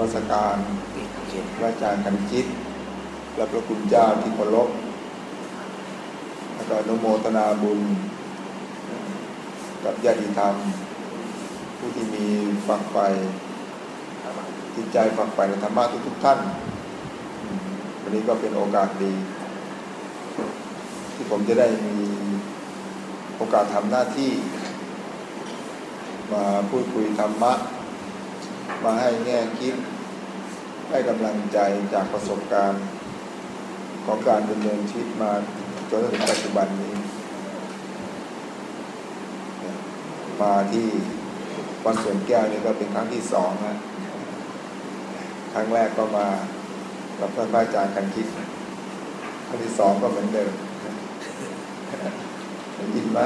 ราบวัสการพระอาจารย์กันจิต และพระคุณเจ้าที่เคารพแล้วก็นโมตนาบุญ กับญาติธรรม ผู้ที่มีฝักใฝ่จิตใจฝักใฝ่ในธรรมะทุกๆท่าน วันนี้ก็เป็นโอกาสดี ที่ผมจะได้มีโอกาสทำหน้าที่ มาพูดคุยธรรมะ มาให้แง่คิด ให้กำลังใจจากประสบการณ์ของการดำเนินชีวิตมาจนถึงปัจจุบันนี้ มาที่วัดสวนแก้วนี่ก็เป็นครั้งที่สองนะครั้งแรกก็มากับท่านอาจารย์กันคิดครั้งที่สองก็เหมือนเดิมได้ยินไหม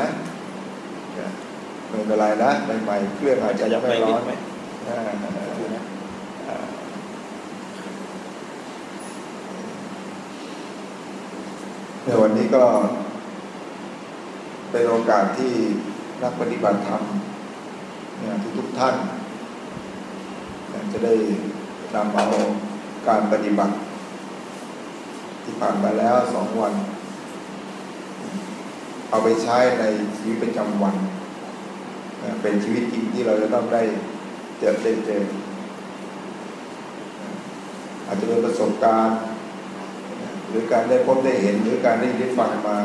ไม่เป็นไรนะใหม่ๆเครื่องอาจจะยังไม่ร้อน ในวันนี้ก็เป็นโอกาสที่นักปฏิบัติธรรมเนี่ยทุกท่าน จะได้นำเอาการปฏิบัติ ที่ผ่านมาแล้วสองวัน เอาไปใช้ในชีวิตประจำวัน เป็นชีวิตจริงที่เราจะต้องได้ จอได้เจออาจจะเป็นประสบการณ์ หรือการได้พบได้เห็น หรือการได้ยินฟังมา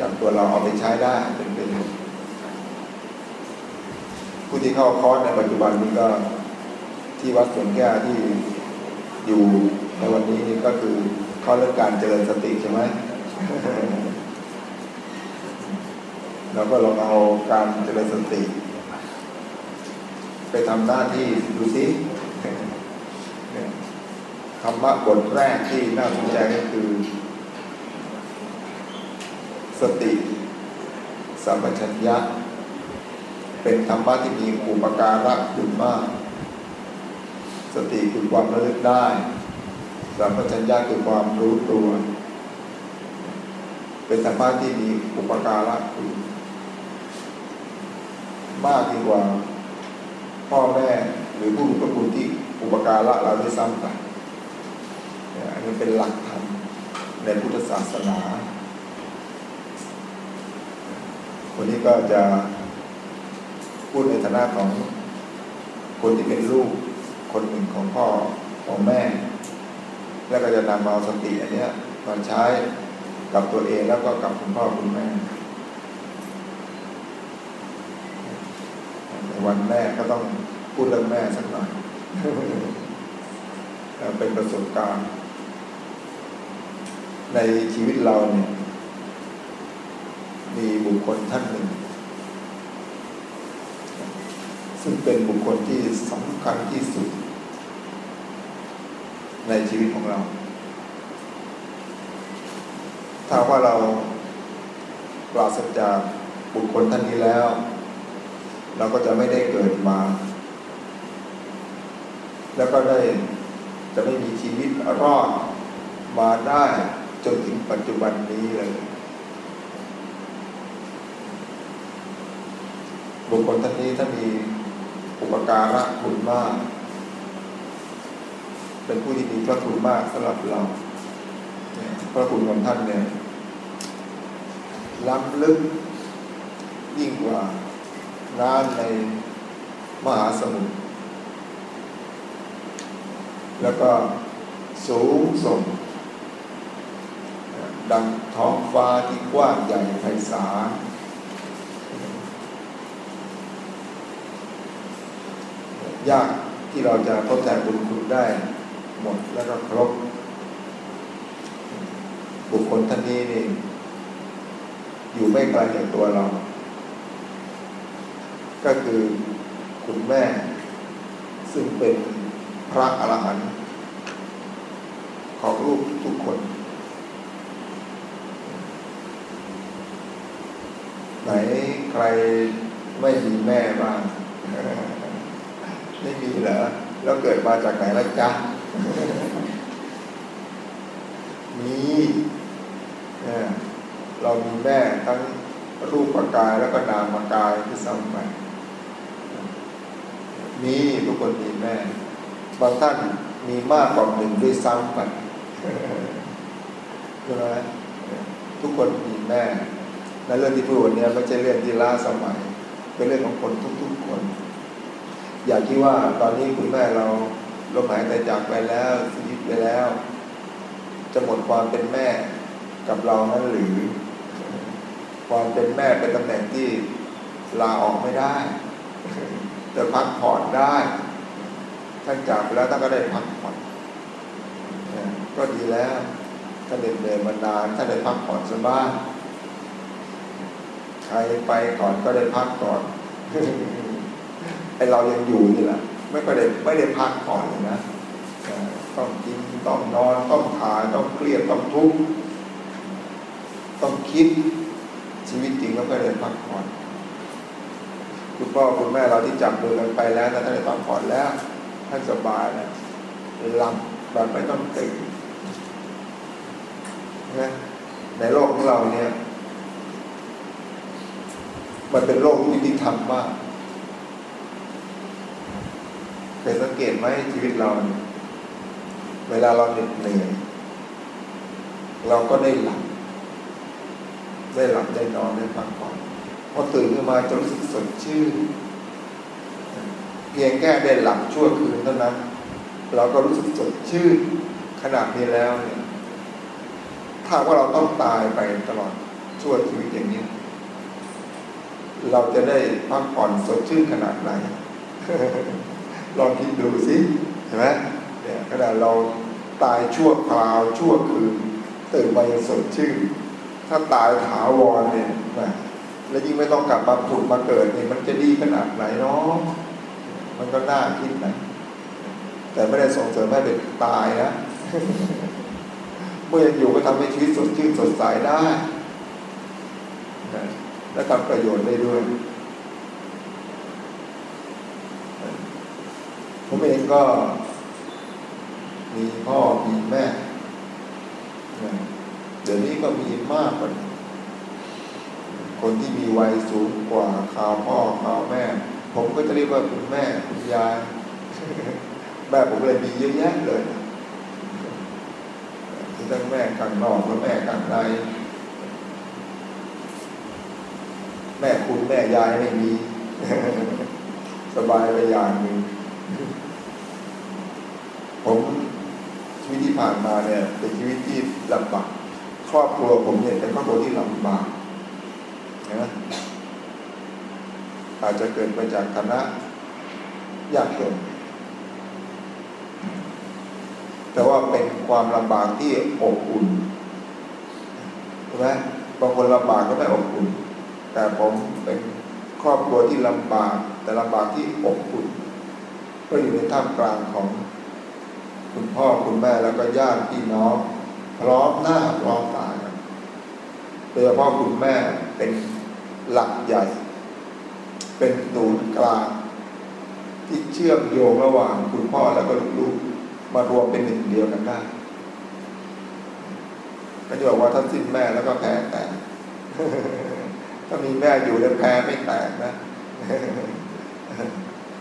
จากตัวเราเอาไปใช้ได้เป็นเป็นผู้ที่เข้าคอร์สในปัจจุบันนี้ก็ที่วัดสวนแก้วที่อยู่ในวันนี้นี่ก็คือเข้าเรื่องการเจริญสติใช่ไหมเราก็ลองเอาการเจริญสติ ไปทำหน้าที่ดูสิธรรมะบทแรกที่น่าสนใจก็คือ สติสัมปชัญญะ เป็นธรรมะที่มีอุปการะคุณมาก สติคือความระลึกได้ สัมปชัญญะคือความรู้ตัว เป็นธรรมะที่มีอุปการะคุณมากดีกว่า พ่อแม่หรือผู้มีพระคุณที่อุปการะเราได้ซ้ำไปอันนี้เป็นหลักธรรมในพุทธศาสนาวันนี้ก็จะพูดในฐานะของคนที่เป็นลูกคนหนึ่งของพ่อของแม่ แล้วก็จะนำเอาสติอันนี้มาใช้กับตัวเองแล้วก็กับคุณพ่อคุณแม่ใน วันแม่ก็ต้องพูดเรื่องแม่สักหน่อยเป็นประสบการณ์ ในชีวิตเราเนี่ย มีบุคคลท่านหนึ่ง ซึ่งเป็นบุคคลที่สำคัญที่สุด ในชีวิตของเรา ถ้าว่าเราปราศจากบุคคลท่านนี้แล้ว เราก็จะไม่ได้เกิดมา แล้วก็ได้จะไม่มีชีวิตรอดมาได้จนถึงปัจจุบันนี้เลย บุคคลท่านนี้ท่านมีอุปการะคุณมาก เป็นผู้ที่มีพระคุณมากสำหรับเรา พระคุณของท่านเนี่ยล้ำลึกยิ่งกว่า น้ำในมหาสมุทรแล้วก็สูงส่ง ดังท้องฟ้าที่กว้างใหญ่ไพศาลยากที่เราจะทดแทนบุญคุณได้หมดแล้วก็ครบ บุคคลท่านนี้นี่อยู่ไม่ไกลจากตัวเรา ก็คือคุณแม่ ซึ่งเป็นพระอรหันต์ของลูกทุกคน ไหนใครไม่มีแม่บ้างไม่มีเหรอแล้วเกิดมาจากไหนละจ๊ะมีเรามีแม่ทั้งรูปกายแล้วก็นามกายที่ซ้ำไป มีทุกคนมีแม่ บางท่านมีมากกว่าหนึ่งด้วยซ้ำไปใช่ไหมทุกคนมีแม่ในเรื่องที่พูดวันนี้ไม่ใช่เรื่องที่ล้าสมัย เป็นเรื่องของคนทุกๆคน อย่าคิดว่าตอนนี้คุณแม่เราลมหายใจจากไปแล้วชีวิตไปแล้ว จะหมดความเป็นแม่กับเรานั้นหรือ ความเป็นแม่เป็นตำแหน่งที่ลาออกไม่ได้ จะพักผ่อนได้ ท่านจากไปแล้วท่านก็ได้พักผ่อนก็ดีแล้วท่านเดินเดินมานานท่านได้พักผ่อนสบายใครไปก่อนก็ได้พักก่อนไอเรายังอยู่นี่แหละไม่ก็ได้ไม่ได้พักผ่อนเลยนะต้องกินต้องนอนต้องถ่ายต้องเครียดต้องทุกข์ต้องคิดชีวิตจริงแล้วก็ได้พักผ่อน คุณพ่อคุณแม่เราที่จับมือกันไปแล้วท่านได้พักผ่อนแล้ว ท่านสบายนะหลับแบบไม่ต้องตื่นนะในโลกของเราเนี่ย มันเป็นโลกยุติธรรมมากเคยสังเกตไหมชีวิตเราเนี่ยเวลาเราเหน็ดเหนื่อยเราก็ได้หลับ ได้หลับได้นอนได้พักผ่อน พอตื่นขึ้นมาจะรู้สึกสดชื่นเพียงแค่ได้หลับชั่วคืนเท่านั้น เราก็รู้สึกสดชื่นขนาดนี้แล้วเนี่ยถ้าว่าเราต้องตายไปตลอดชั่วชีวิตอย่างนี้ เราจะได้พักผ่อนสดชื่นขนาดไหนลองคิดดูสิเห็นไหมเนี่ยขนาดเราตายชั่วคราวชั่วคืนตื่นมาสดชื่น ถ้าตายถาวรเนี่ยนะ แล้วยิ่งไม่ต้องกลับมาผุดมาเกิดนี่มันจะดีขนาดไหนเนาะมันก็น่าคิดนะแต่ไม่ได้ส่งเสริมให้เป็นตายนะเมื่อยังอยู่ก็ทำให้ชีวิตสดชื่นสดใสได้และทำประโยชน์ได้ด้วยผมเองก็ มีพ่อมีแม่ เดี๋ยวนี้ก็มีมากกว่า คนที่มีวัยสูงกว่าข่าวพ่อข่าวแม่ ผมก็จะเรียกว่าคุณแม่คุณยายแม่ผมเลยมีเยอะแยะเลยทั้งแม่กันนอกและแม่กันในแม่คุณแม่ยายไม่มีสบายไปอย่างหนึ่งผมชีวิตที่ผ่านมาเนี่ยเป็นชีวิตที่ลำบากครอบครัวผมเนี่ยเป็นครอบครัวที่ลำบาก นะอาจจะเกิดมาจากคณะยากจนแต่ว่าเป็นความลำบากที่อบอุ่นใช่ไหมบางคนลำบากก็ไม่อบอุ่น แต่ผมเป็นครอบครัวที่ลำบาก แต่ลำบากที่อบอุ่น ก็อยู่ในท่ามกลางของคุณพ่อคุณแม่แล้วก็ญาติพี่น้องพร้อมหน้าพร้อมตาโดยเฉพาะคุณแม่เป็น หลักใหญ่ เป็นศูนย์กลาง ที่เชื่อมโยงระหว่างคุณพ่อแล้วก็ลูกๆมารวมเป็นหนึ่งเดียวกันได้ก็จะบอกว่าถ้าสิ้นแม่แล้วก็แพ้แตกถ้ามีแม่อยู่แล้วแพ้ไม่แตกนะ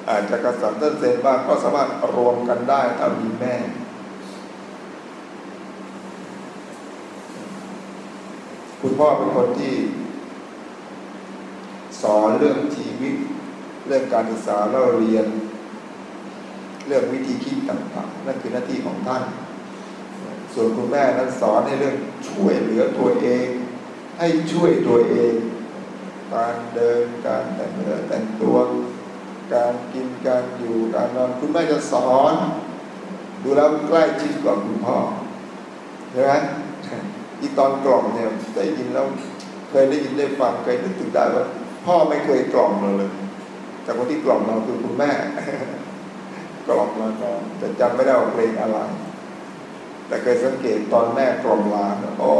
อาจจะกระสันต้นเซนบ้างก็สามารถรวมกันได้ถ้ามีแม่คุณพ่อเป็นคนที่ สอนเรื่องชีวิต เรื่องการศึกษาเราเรียน เรื่องวิธีคิดต่างๆ นั่นคือหน้าที่ของท่าน ส่วนคุณแม่นั้นสอนในเรื่องช่วยเหลือตัวเอง ให้ช่วยตัวเอง การเดินการแต่งเนื้อแต่งตัว การกินการอยู่การนอนคุณแม่จะสอน ดูแล้วใกล้ชิดกว่าคุณพ่อใช่ไหมอีตอนกล่อมเนี่ยได้ยินแล้วเคยได้ยินได้ฟังเคยนึกถึงได้ว่า พ่อไม่เคยกล่อมเราเลย แต่คนที่กล่อมเราคือคุณแม่ กล่อมเราก่อนแต่จำไม่ได้ว่าเพลงอะไร แต่เคยสังเกตตอนแม่กล่อมลาโอ้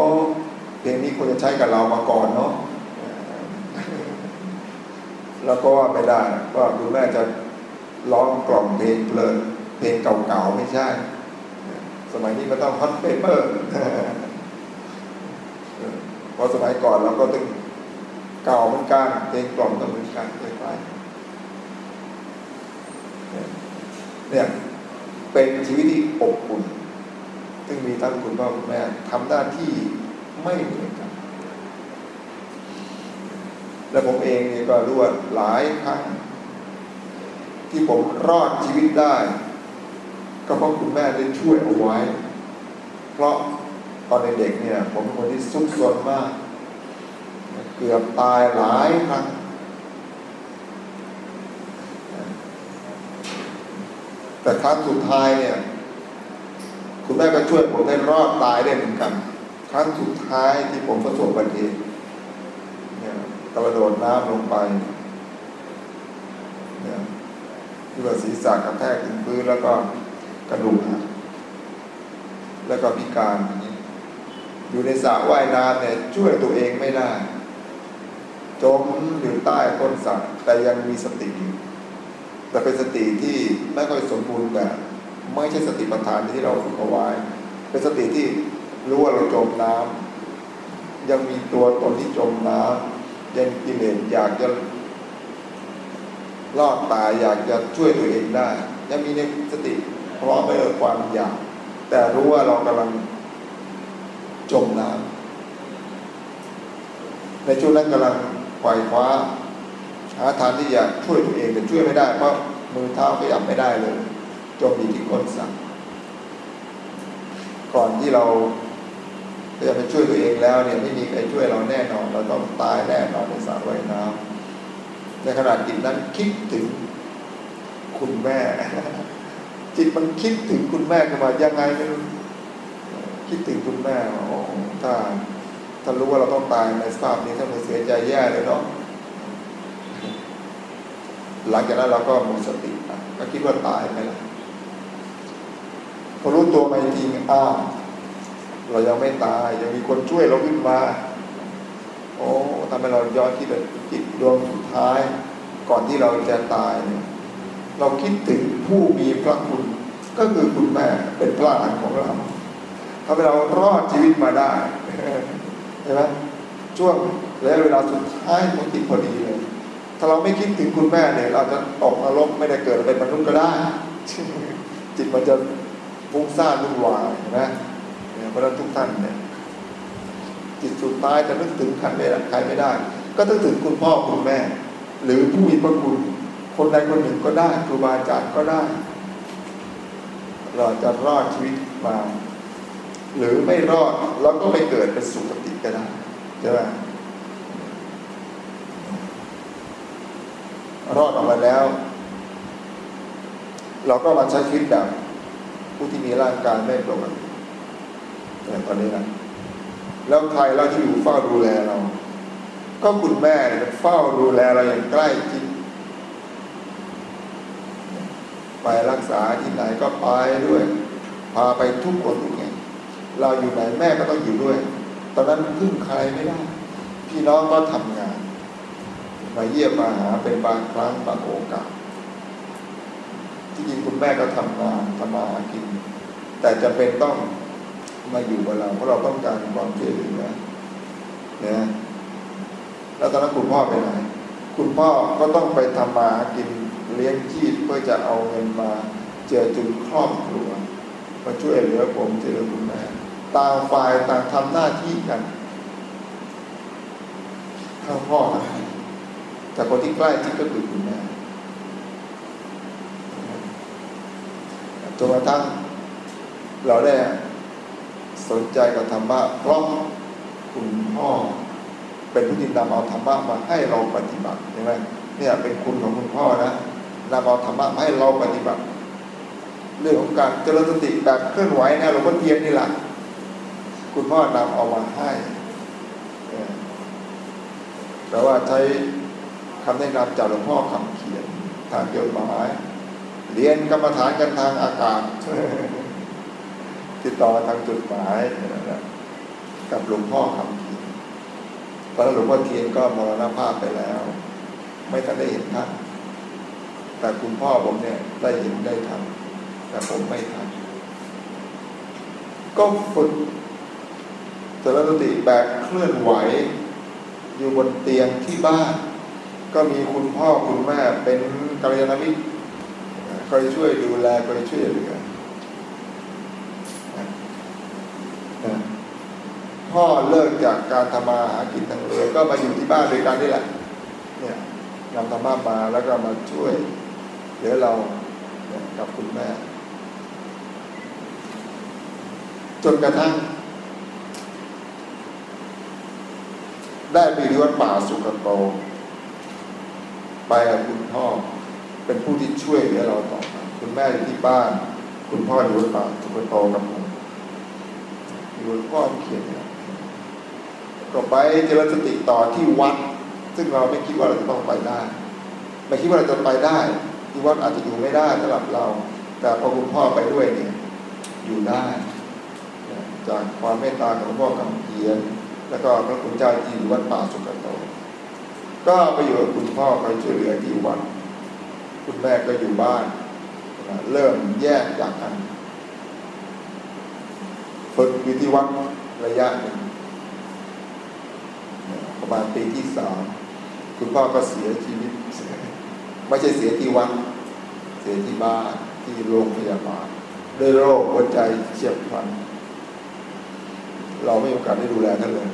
เพลงนี้ควรจะใช้กับเรามาก่อนเนาะแล้วก็ว่าไม่ได้ว่าคุณแม่จะร้องกล่อมเพลงเพลินเพลงเก่าๆไม่ใช่ สมัยนี้มันต้องพัดเปเปอร์พอสมัยก่อนเราก็ต้อง เก่าเหมือนกันเพลงกล่อมก็เหมือนกันคล้ายๆเนี่ยเป็นชีวิตที่อบอุ่นซึ่งมีทั้งคุณพ่อคุณแม่ทำหน้าที่ไม่เหมือนกัน และผมเองเนี่ยก็รู้ว่าหลายครั้งที่ผมรอดชีวิตได้ ก็เพราะคุณแม่ได้ช่วยเอาไว้ เพราะตอนเด็กๆเนี่ย ผมเป็นคนที่ซุกซนมาก เกือบตายหลายครั้งแต่ครั้งสุดท้ายเนี่ย คุณแม่ก็ช่วยผมได้รอดตายได้เหมือนกัน ครั้งสุดท้ายที่ผมประสบอุบัติเหตุเนี่ยกระโดดน้ำลงไปเนี่ยที่ว่าศีรษะกระแทกถึงพื้นแล้วก็กระดูกหักแล้วก็พิการอย่างนี้อยู่ในสระว่ายน้ำเนี่ยช่วยตัวเองไม่ได้ จมอยู่ใต้ก้นสระแต่ยังมีสติอยู่แต่เป็นสติที่ไม่ค่อยสมบูรณ์แบบไม่ใช่สติปัฏฐานที่เราฝึกเอาไว้ เป็นสติที่รู้ว่าเราจมน้ำยังมีตัวตนที่จมน้ำยังกิเลสอยากจะรอดตายอยากจะช่วยตัวเองได้ ยังมีในสติพร้อมไปด้วยความอยาก แต่รู้ว่าเรากำลังจมน้ำในช่วงนั้นกำลัง ไขว่คว้าหาทางที่อยากช่วยตัวเองแต่ช่วยไม่ได้เพราะมือเท้าขยับไม่ได้เลยจมอยู่ที่ก้นสระก่อนที่เราจะไปช่วยตัวเองแล้วเนี่ยไม่มีใครช่วยเราแน่นอน เราต้องตายแน่นอนในสระว่ายน้ำในขณะจิตนั้นคิดถึงคุณแม่ จิตมันคิดถึงคุณแม่ขึ้นมายังไงไม่รู้คิดถึงคุณแม่โอ้ถ้า ถ้ารู้ว่าเราต้องตายในสภาพนี้ถ้ามันเสียใจแย่เลยเนาะหลังจากนั้นเราก็หมดสติก็คิดว่าตายไปแล้วพอรู้ตัวมาจริงอ้าวเรายังไม่ตายยังมีคนช่วยเราขึ้นมา โอ้ทำให้เราย้อนคิดจิตดวงสุดท้าย ก่อนที่เราจะตายเนี่ยเราคิดถึงผู้มีพระคุณ ก็คือคุณแม่เป็นพระหลานของเราทำให้เรารอดชีวิตมาได้ เห็นไหมช่วงระยะเวลาสุดท้ายของจิตพอดีเลย ถ้าเราไม่คิดถึงคุณแม่เนี่ย เราจะตกนรกไม่ได้เกิดเป็นมนุษย์ก็ได้ จิตมันจะฟุ้งซ่านวุ่นวายนะเพราะฉะนั้นทุกท่านเนี่ยจิตสุดท้ายจะนึกถึงใครไม่ได้ใครไม่ได้ ก็ต้องถึงคุณพ่อคุณแม่ หรือผู้มีพระคุณคนใดคนหนึ่งก็ได้ครูบาอาจารย์ก็ได้ เราจะรอดชีวิตมา หรือไม่รอดเราก็ไปเกิดเป็นสุคติ ก็ได้ใช่ไหมรอดออกมาแล้ว เราก็มาใช้ชีวิตแบบผู้ที่มีร่างกายไม่ปกติแต่ตอนนี้นะแล้วใครเราที่อยู่เฝ้าดูแลเรา ก็คุณแม่เฝ้าดูแลเราอย่างใกล้ชิดไปรักษาที่ไหนก็ไปด้วย พาไปทุกคนทุกแห่งเราอยู่ไหนแม่ก็ต้องอยู่ด้วย ตอนนั้นพึ่งใครไม่ได้ พี่น้องก็ทำงาน มาเยี่ยมมาหาเป็นบางครั้งบางโอกาส ที่จริงคุณแม่ก็ทำงานทำมาหากิน แต่จะเป็นต้องมาอยู่กับเราเพราะเราต้องการความช่วยเหลือนะแล้วตอนนั้นคุณพ่อไปไหนคุณพ่อก็ต้องไปทำมาหากินเลี้ยงชีพเพื่อจะเอาเงินมาเจอจุนครอบครัวมาช่วยเหลือผมช่วยเหลือคุณแม่ ต่างฝ่ายต่างทำหน้าที่กันทั้งพ่อทั้งแม่แต่คนที่ใกล้ชิดก็คือคุณแม่จนกระทั่งเราได้สนใจกับธรรมะเพราะคุณพ่อเป็นผู้ที่นำเอาธรรมะมาให้เราปฏิบัติใช่ไหมเนี่ยเป็นคุณของคุณพ่อนะนำเอาธรรมะมาให้เราปฏิบัติ เรื่องของการเจริญสติแบบเคลื่อนไหวนะหลวงพ่อเทียนนี่แหละ คุณพ่อนำเอามาให้แต่ว่าใช้คำแนะนำจากหลวงพ่อคำเขียนทางจดหมายเรียนกรรมฐานกันทางอากาศ ติดต่อทางจดหมายกับหลวงพ่อคำเขียนตอนหลวงพ่อเทียนก็มรณภาพไปแล้ว ไม่ทันได้เห็นท่านแต่คุณพ่อผมเนี่ยได้เห็นได้ทำแต่ผมไม่ทำก็ฝึก สารสติแบบเคลื่อนไหว อยู่บนเตียงที่บ้าน ก็มีคุณพ่อคุณแม่เป็นกัลยาณมิตรคอยช่วยดูแลคอยช่วยเหลือพ่อเลิกจากการทำมาหากินทางเรือก็มาอยู่ที่บ้านโดยการนี่แหละ เนี่ยนำธรรมะมาแล้วก็มาช่วยเหลือเรากับคุณแม่ จนกระทั่ง ได้ไปที่วัดป่าสุกโต ไปกับคุณพ่อ เป็นผู้ที่ช่วยเหลือเราต่อมาคุณแม่อยู่ที่บ้าน คุณพ่ออยู่วัดป่าสุกโตกับผมอยู่วัดพ่อเขียนเนี่ยก็ไปเจริญสติต่อที่วัด ซึ่งเราไม่คิดว่าเราจะต้องไปได้ ไม่คิดว่าเราจะไปได้ ที่วัดอาจจะอยู่ไม่ได้สำหรับเรา แต่พอคุณพ่อไปด้วยเนี่ยอยู่ได้ จากความเมตตาของพ่อคำเขียน แล้วก็พระคุณเจ้าที่วัดป่าสุกโต ก็ไปอยู่กับคุณพ่อคอยช่วยเหลือที่วัดคุณแม่ก็อยู่บ้าน เริ่มแยกจากกันฝึกอยู่ที่วัดระยะหนึ่งประมาณปีที่สามคุณพ่อก็เสียชีวิตไม่ใช่เสียที่วัดเสียที่บ้านที่โรงพยาบาลด้วยโรคหัวใจเฉียบพลัน เราไม่มีโอกาสได้ดูแลท่านเลย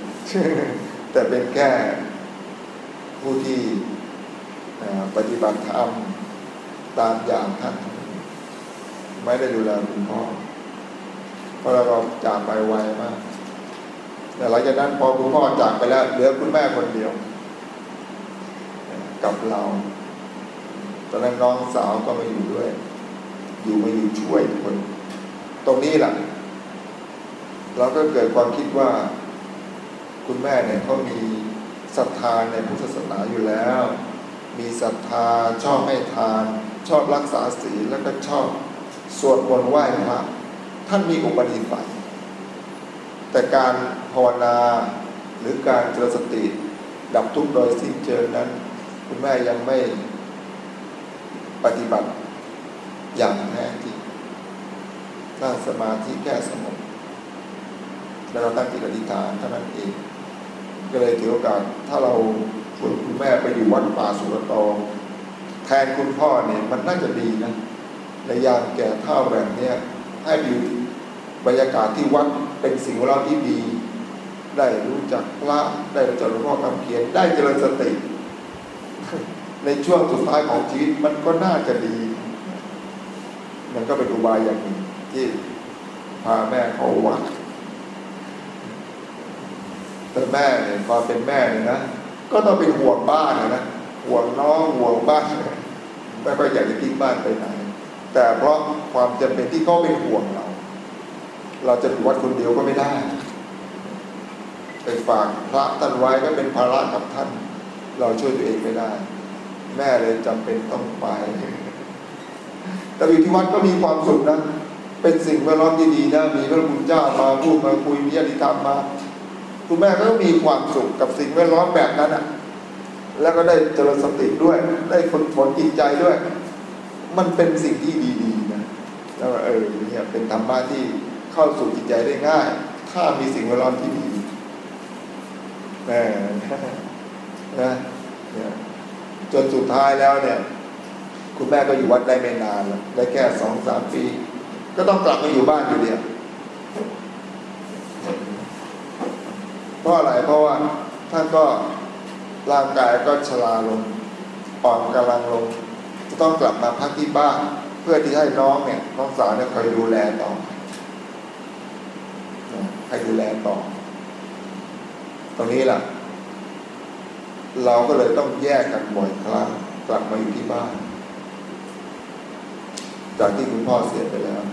แต่เป็นแค่ผู้ที่ปฏิบัติธรรมตามอย่างท่าน ไม่ได้ดูแลคุณพ่อเพราะเราก็จากไปไวมากแต่หลังจากนั้นพอคุณพ่อจากไปแล้วเหลือคุณแม่คนเดียว กับเรา ตอนนั้นน้องสาวก็มาอยู่ด้วย อยู่มาอยู่ช่วยคน ตรงนี้แหละเราก็เกิดความคิดว่า คุณแม่เนี่ยเขามีศรัทธาในพุทธศาสนาอยู่แล้ว มีศรัทธาชอบให้ทาน ชอบรักษาศีลแล้วก็ชอบสวดมนต์ไหว้พระท่านมีอุปนิสัยแต่การภาวนาหรือการเจริญสติ ดับทุกข์โดยสิ้นเชิงนั้น คุณแม่ยังไม่ปฏิบัติอย่างแท้จริงนั่งสมาธิแค่สงบแล้วเราตั้งจิตอธิษฐานเท่านั้นเอง ก็เลยถือโอกาสถ้าเราชวนคุณแม่ไปอยู่วัดป่าสุรตองแทนคุณพ่อเนี่ยมันน่าจะดีนะในยามแก่เท่าแบบเนี้ยให้อยู่บรรยากาศที่วัดเป็นสิ่งแวดล้อมที่ดี ได้รู้จักพระได้รู้จักหลวงพ่อคำเขียนได้เจริญสติ ในช่วงสุดท้ายของชีวิตมันก็น่าจะดี มันก็เป็นอุบายอย่างหนึ่งที่พาแม่เขาวัด แต่แม่เนี่ยความเป็นแม่เนี่ยนะก็ต้องเป็นห่วงบ้านนะห่วงน้องห่วงบ้านไม่ค่อยอยากจะทิ้งบ้านไปไหน แต่เพราะความจำเป็นที่เขาเป็นห่วงเรา เราจะอยู่วัดคนเดียวก็ไม่ได้ ไปฝากพระท่านไว้ก็เป็นภาระกับท่าน เราช่วยตัวเองไม่ได้ แม่เลยจำเป็นต้องไปแต่อยู่ที่วัดก็มีความสุขนะเป็นสิ่งแวดล้อมที่ดีนะมีพระคุณเจ้ามาพูดมาคุยมีญาติธรรมมา คุณแม่ก็มีความสุขกับสิ่งแวดล้อมแบบนั้นอะ แล้วก็ได้เจริญสติด้วย ได้ฝึกฝนจิตใจด้วย มันเป็นสิ่งที่ดีๆนะแล้วเออเนี่ยเป็นธรรมะที่เข้าสู่จิตใจได้ง่าย ถ้ามีสิ่งแวดล้อมที่ดีแม่นะเนี่ยจนสุดท้ายแล้วเนี่ย คุณแม่ก็อยู่วัดได้ไม่นานแล้วได้แค่สองสามปี ก็ต้องกลับมาอยู่บ้านอยู่เดียวเพ ราะอะไรเพราะว่าท่านก็ร่างกายก็ชราลงอ่อนกำลังลง จะต้องกลับมาพักที่บ้าน เพื่อที่ให้น้องเนี่ยน้องสาวเนี่ยคอยดูแลต่อให้ดูแลต่อ ตรงนี้แหละเราก็เลยต้องแยกกันบ่อยครั้งกลับมาอยู่ที่บ้าน จากที่คุณพ่อเสียไปแล้ว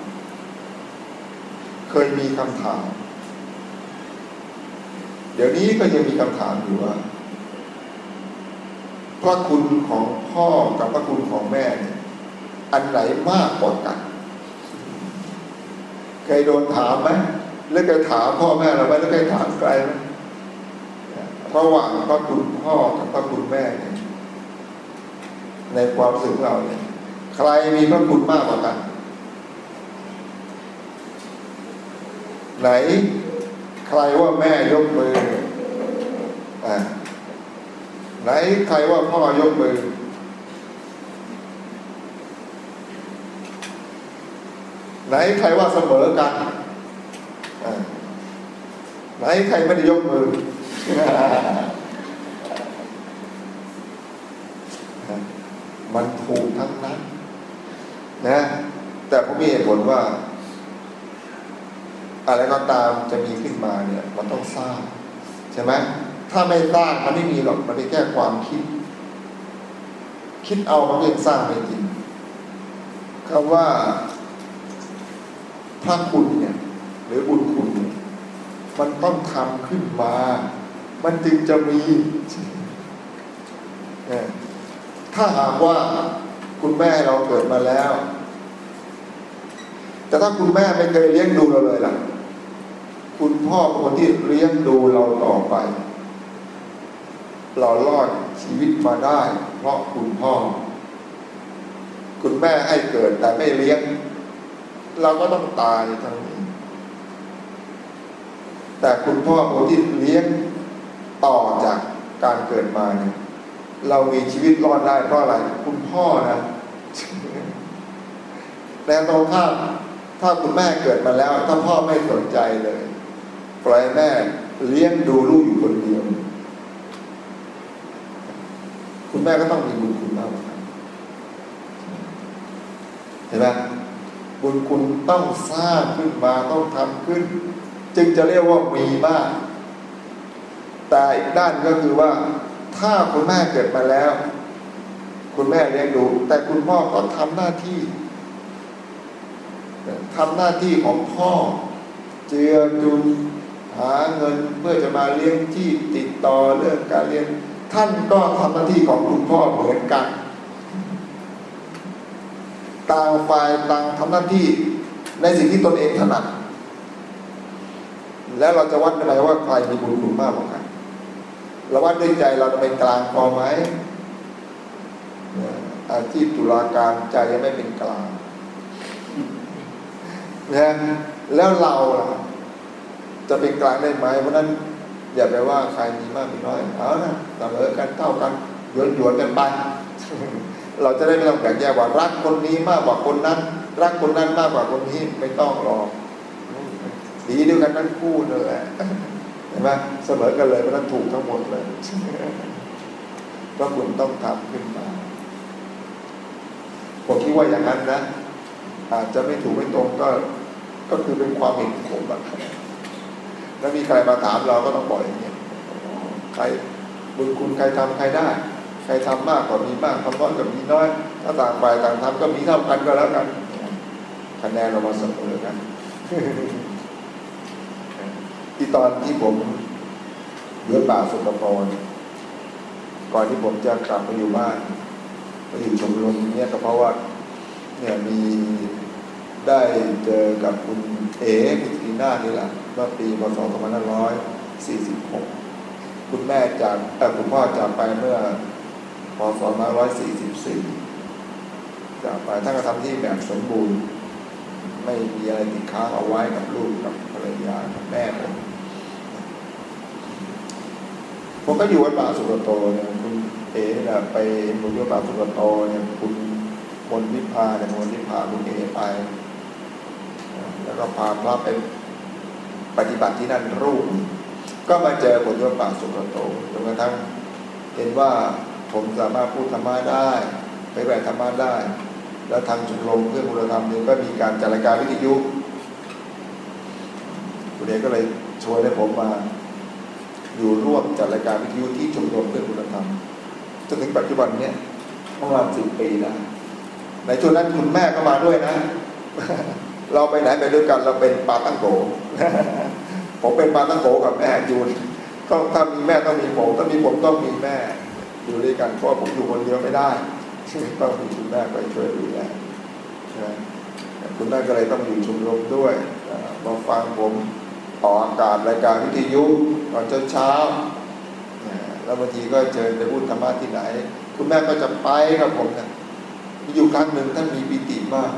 เคยมีคำถาม เดี๋ยวนี้ก็ยังมีคำถามอยู่ว่า พระคุณของพ่อกับพระคุณของแม่เนี่ยอันไหนมากกว่ากันเคยโดนถามไหมแล้วเคยถามพ่อแม่เราไหมแล้วเคยถามใครไหมระหว่างพระคุณพ่อกับพระคุณแม่เนี่ยในความรู้สึกเราเนี่ยใครมีพระคุณมากกว่ากัน ไหน ใครว่าแม่ยกมืออ่าไหนใครว่าพ่อยกมือ ไหนใครว่าเสมอกันอ่าไหนใครไม่ได้ยกมือ มันถูกทั้งนั้นนะ แต่ผมมีเหตุผลว่า อะไรก็ตามจะมีขึ้นมาเนี่ยมันต้องสร้างใช่ไหมถ้าไม่สร้างมันไม่มีหรอกมันเป็นแค่ความคิด คิดเอามันยังสร้างไม่จริงคำว่าพระคุณเนี่ย หรือบุญคุณเนี่ยมันต้องทำขึ้นมา มันจึงจะมีถ้าหากว่าคุณแม่เราเกิดมาแล้ว แต่ถ้าคุณแม่ไม่เคยเลี้ยงดูเราเลยล่ะ คุณพ่อคนที่เลี้ยงดูเราต่อไป เรารอดชีวิตมาได้ เพราะคุณพ่อ คุณแม่ให้เกิดแต่ไม่เลี้ยง เราก็ต้องตายทั้งนี้ แต่คุณพ่อคนที่เลี้ยงต่อจากการเกิดมาเนี่ยเรามีชีวิตรอดได้เพราะอะไร คุณพ่อนะแต่ตรงข้ามถ้าคุณแม่เกิดมาแล้ว ถ้าพ่อไม่สนใจเลย ปล่อยแม่เลี้ยงดูลูกอยู่คนเดียว คุณแม่ก็ต้องมีบุญคุณมากเห็นไหมบุญคุณต้องสร้างขึ้นมาต้องทำขึ้น จึงจะเรียกว่ามีมากแต่อีกด้านก็คือว่า ถ้าคุณแม่เกิดมาแล้ว คุณแม่เลี้ยงดู แต่คุณพ่อก็ทำหน้าที่ทำหน้าที่ของพ่อ เจือจุน หาเงินเพื่อจะมาเลี้ยงที่ติดต่อเรื่องการเรียน ท่านก็ทำหน้าที่ของคุณพ่อเหมือนกัน ต่างฝ่ายต่างทำหน้าที่ในสิ่งที่ตนเองถนัดแล้วเราจะวัดได้ไหมว่าใครมีบุญคุณมากกว่ากันเราวัดด้วยใจเราจะเป็นกลางพอไหมอาชีพตุลาการใจยังไม่เป็นกลางนะแล้วเราล่ะ จะเป็นกลางได้ไหมเพราะนั้นอย่าไปว่าใครมีมากมีน้อยเอานะเสมอกันเท่ากันหยวนหยวนกันไปเราจะได้ไม่ต้องแบ่งแยกว่ารักคนนี้มากกว่าคนนั้น รักคนนั้นมากกว่าคนนี้ไม่ต้องรอดีด้วยกันทั้งคู่นั่แหละเห็นไหมเสมอกันเลยเพราะนั้นถูกทั้งหมดเลยก็คุณต้องทำขึ้นมาผมคิดว่าอย่างนั้นนะอาจจะไม่ถูกไม่ตรงก็ ก็คือเป็นความเห็นของผมแบ แล้วมีใครมาถามเราก็ต้องบอกอย่างนี้ใครบุญคุณใครทำใครได้ ใครทำมากกว่ามีมากทำน้อยกว่ามีน้อย ถ้าต่างฝ่ายต่างทำก็มีเท่ากันก็แล้วกันคะแนนเรามาเสมอกันที่ตอนที่ผมเลือป่าสุกพรก่อนที่ผมจะกลับมาอยู่บ้านมาอยู่ชมรมเนี่ยก็เพราะว่าเนี่ยมีได้เจอกับคุณเอ๋พิธีนานี่แหละ เมื่อปีพศ2546 คุณแม่จากแต่คุณพ่อจากไปเมื่อพศ2544 จากไปท่านก็ทำที่แบบสมบูรณ์ ไม่มีอะไรติดค้างเอาไว้กับลูกกับภรรยากับแม่ผมผมก็อยู่วัดป่าสุกโตเนี่ยคุณเอ๋เนี่ยไปบุญวัดป่าสุกโตเนี่ยคุณมนวิพาเนี่ยมนวิพาคุณเอ๋ไป แล้วก็พาพระไป ปฏิบัติที่นั่นรูปก็มาเจอผลวัดป่าสุกโตจนกระทั่งเห็นว่าผมสามารถพูดธรรมะได้ไปแปลธรรมะได้ แล้วทางชมรมเพื่อบุรธรรมนี่ก็มีการจัดรายการวิทยุคุณเอ๋ก็เลยชวนให้ผมมาอยู่ร่วมจัดรายการวิทยุที่ชมรมเพื่อคุณธรรมจนถึงปัจจุบันเนี้ยประมาณสิบปีแล้วในช่วงนั้นคุณแม่ก็มาด้วยนะ เราไปไหนไปด้วยกันเราเป็นปาตั้งโกผมเป็นปาตั้งโกกับแม่ยูนก็ถ้ามีแม่ต้องมีผมถ้ามีผมต้องมีแม่ อยู่ด้วยกันเพราะผมอยู่คนเดียวไม่ได้ต้องมีคุณแม่ไปช่วยดูแลคุณแม่ก็เลยต้องอยู่ชมรมด้วยมาฟังผมออกอากาศรายการวิทยุตอนเช้าแล้วบางทีก็เจอไปพูดธรรมะที่ไหน คุณแม่ก็จะไปกับผมนะอยู่ครั้งหนึ่งท่านมีปิติมาก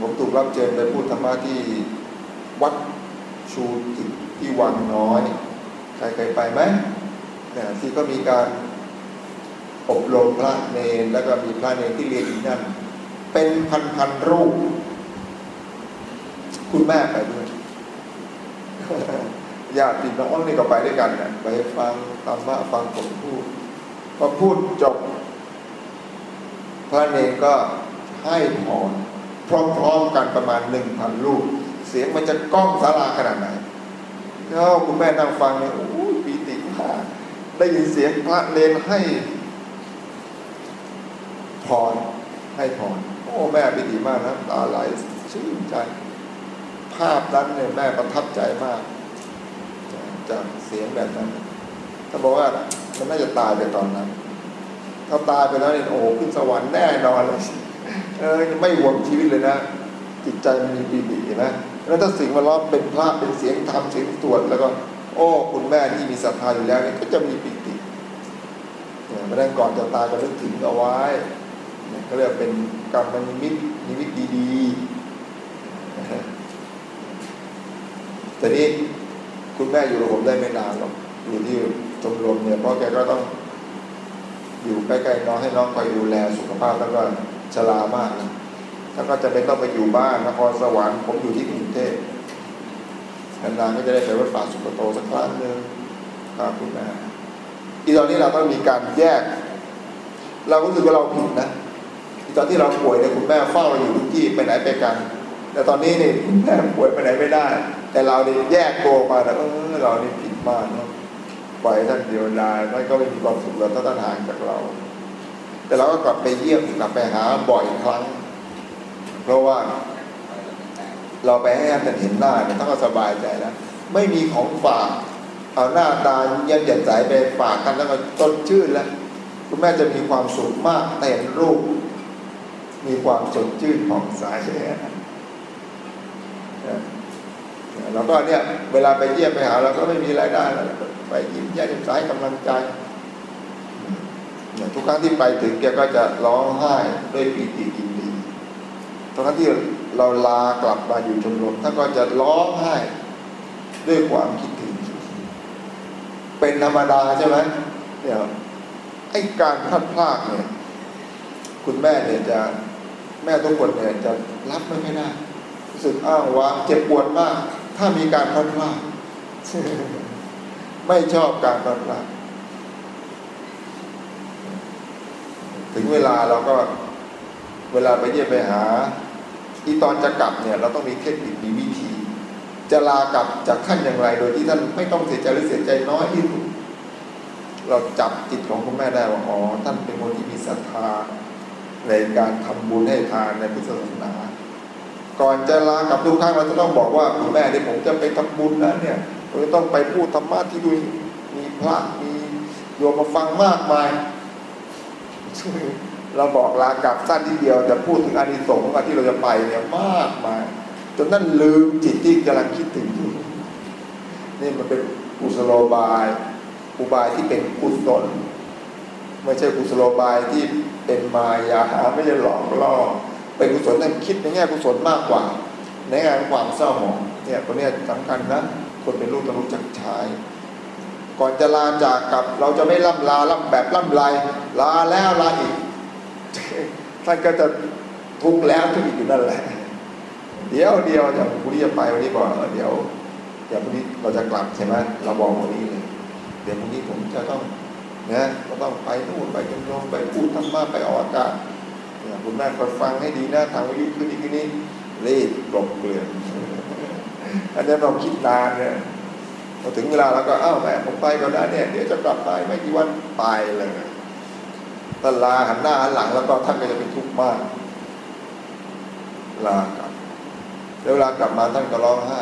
ผมถูกรับเชิญไปพูดธรรมะที่วัดชูติที่วังน้อย ใครเคยไปไหมที่ก็มีการอบรมพระเนรแล้วก็มีพระเนรที่เรียนที่นั่น เป็นพันพันรูป คุณแม่ไปด้วยญาติพี่น้องนี่ก็ไปด้วยกันนะไปฟังธรรมะฟังผมพูดพอพูดจบ พระเนรก็ให้พร พร้อมๆกันประมาณหนึ่งพันลูก เสียงมันจะก้องสาราขนาดไหนแล้วคุณแม่นั่งฟังเนี่ยโอ้ยปีติมากได้ยินเสียงพระเลนให้พรให้พรโอ้แม่ปีติมากนะตาไหลชื่นใจ ภาพนั้นเนี่ยแม่ประทับใจมาก จากเสียงแบบนั้นถ้าบอกว่ามันน่าจะตายไปตอนนั้น ถ้าตายไปแล้วเนี่ยโอ้ขึ้นสวรรค์แน่นอนเลย เออไม่หวงชีวิตเลยนะ จิตใจมันมีปีตินะแล้วถ้าสิ่งมาล้อมเป็นพระเป็นเสียงธรรมเสียงตรวจแล้วก็ โอ้คุณแม่ที่มีศรัทธาอยู่แล้วเนี่ยก็จะมีปีติเนี่ยไม่ได้ก่อนจะตายก็นึกถึงเอาไว้เนี่ยก็เรียกเป็นกรรมนิมิตนิมิตดีๆแต่นี้คุณแม่อยู่กับผมได้ไม่นานหรอกอยู่ที่ชมรมเนี่ยเพราะแกก็ต้องอยู่ใกล้ๆน้องให้น้องคอยดูแลสุขภาพแล้วก็ ชรามากนะถ้าก็จะเป็นต้องไปอยู่บ้านนครสวรรค์ผมอยู่ที่กรุงเทพนานๆก็จะได้ไปวัดป่าสุกโตสักครั้งหนึ่งครับคุณแม่อีตอนนี้เราต้องมีการแยก เรารู้สึกว่าเราผิดนะอีตอนที่เราป่วยเนี่ยคุณแม่เฝ้าเราอยู่ทุกที่ไปไหนไปกัน แต่ตอนนี้นี่คุณแม่ป่วยไปไหนไม่ได้ แต่เราเนี่ยแยกตัวมาแล้วเออเรานี่ผิดมากเนาะปล่อยท่านเดียวดายท่านก็ไม่มีความสุขแล้วถ้าท่านห่างจากเรา แต่เราก็กลับไปเยี่ยมกลับไปหาบ่อยครั้ง เพราะว่าเราไปให้ท่านเห็นหน้าเนี่ยท่านก็สบายใจแล้ว ไม่มีของฝาก เอาหน้าตาเยี่ยมแจ่มใสไปฝากกันแล้วก็ต้นชื่นแล้วคุณแม่จะมีความสุขมากแต่เห็นรูป มีความสดชื่นผ่องใสเราก็เนี่ยเวลาไปเยี่ยมไปหาเราก็ไม่มีรายได้แล้วไปยิ้มแย้มใสกำลังใจ ทุกครั้งที่ไปถึงแกก็จะร้องไห้ด้วยปีติกินดีทุกครั้งที่เราลากลับมาอยู่ชมรมท่านก็จะร้องไห้ด้วยความคิดถึง เป็นธรรมดาใช่ไหมเนี่ยไอ้การพลาดพลาดเนี่ย คุณแม่เนี่ยจะแม่ทุกคนเนี่ยจะรับไม่ค่อยได้รู้สึกอ้างว้างเจ็บปวดมาก ถ้ามีการพลาดพลาดไม่ชอบการพลาดพลาด ถึงเวลาเราก็เวลาไปเยี่ยมไปหา ที่ตอนจะกลับเนี่ยเราต้องมีเทคนิคมีวิธี จะลากลับจากท่านอย่างไร โดยที่ท่านไม่ต้องเสียใจหรือเสียใจน้อยที่สุดเราจับจิตของคุณแม่ได้ว่าอ๋อท่านเป็นคนที่มีศรัทธาในการทำบุญให้ทานในพุทธศาสนา ก่อนจะลากับทุกครั้งเราจะต้องบอกว่าคุณแม่ที่ผมจะไปทำบุญนะเนี่ยเราต้องไปพูดธรรมะที่ดูมีพระมีโยมมาฟังมากมาย เราบอกลากลับสั้นทีเดียวจะพูดถึงอานิสงส์ของการที่เราจะไปเนี่ยมากมายจนนั่นลืมจิตที่กำลังคิดถึงอยู่นี่มันเป็นกุศโลบายอุบายที่เป็นกุศลไม่ใช่กุศโลบายที่เป็นมายาไม่ใช่หลอกล่อเป็นกุศลนั่คิดในแง่กุศลมากกว่า ในแง่ความเศร้าหมองเนี่ยตัวนี้สำคัญนะคนเป็นลูกต้องรู้จักใช้ ก่อนจะลาจากกับเราจะไม่ล่ำลาล่ำแบบล่ำลายลาแล้วลาอีกท่านก็จะทุกข์แล้วทุกข์อีกอยู่นั่นแหละ เดี๋ยวเดียวอย่างพรุ่งนี้จะไปวันนี้บอกเดี๋ยวอย่างพรุ่งนี้เราจะกลับใช่ไหมเราบอกวันนี้เลยเดี๋ยวพรุ่งนี้ผมจะต้องนะก็ต้องไปนู่นไปจำลองไปพูดธรรมะไปออกอากาศคุณแม่คอยฟังให้ดีนะทางวิทยุคืนนี้คืนนี้รีบกลบเกลื่อนอันนี้เราคิดนานเนี่ย พอถึงเวลาเราก็อ้าวแม่ผมไปก็ได้เนี่ยเดี๋ยวจะกลับไปไม่กี่วันไปเลยตลาหันหน้าหันหลังแล้วก็ท่านก็จะเป็นทุกข์มากลากลับแล้วเวลากลับมาท่านก็ร้องไห้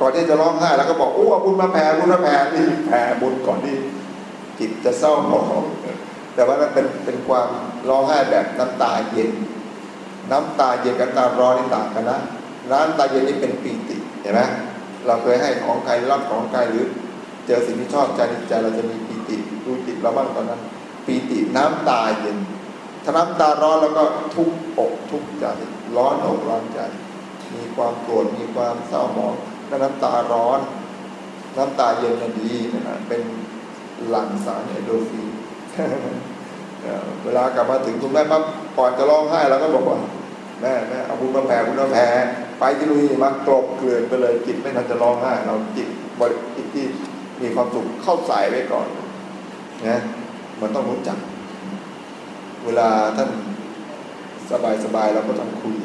ก่อนที่จะร้องไห้แล้วก็บอกโอ้บุญมาแผ่บุญมาแผ่ที่แผ่บุญก่อนที่จิตจะเศร้าหมองแต่ว่านั้นเป็นเป็นความร้องไห้แบบน้ำตาเย็น น้ำตาเย็นกับน้ำร้อนนี่ต่างกันนะน้ำตาเย็นนี่เป็นปีติเห็นไหม เราเคยให้ของใครรับของใครหรือเจอสิ่งที่ชอบใจใจเราจะมีปีติดูจิตเราบ้างตอนนั้น ปีติน้ำตาเย็นถ้าน้ำตาร้อนแล้วก็ทุกอกทุกใจร้อนอกร้อนใจ มีความโกรธมีความเศร้าหมองก็น้ำตาร้อน น้ำตาเย็นมันดีนะฮะเป็นหลั่งสารเอโดฟินเวลากลับมาถึงคุณแม่ปั๊บก่อนจะร้องไห้เราก็บอกว่าแม่แม่เอาบุญมาแผ่บุญมาแผ่ ไปที่ลุยมากรบเกลื่อนไปเลยจิตไม่ทันจะร้องไห้เราจิตบริจิตมีความสุขเข้าสายไว้ก่อนนะมันต้องรู้จัก เวลาท่านสบายสบายเราก็ต้องคุย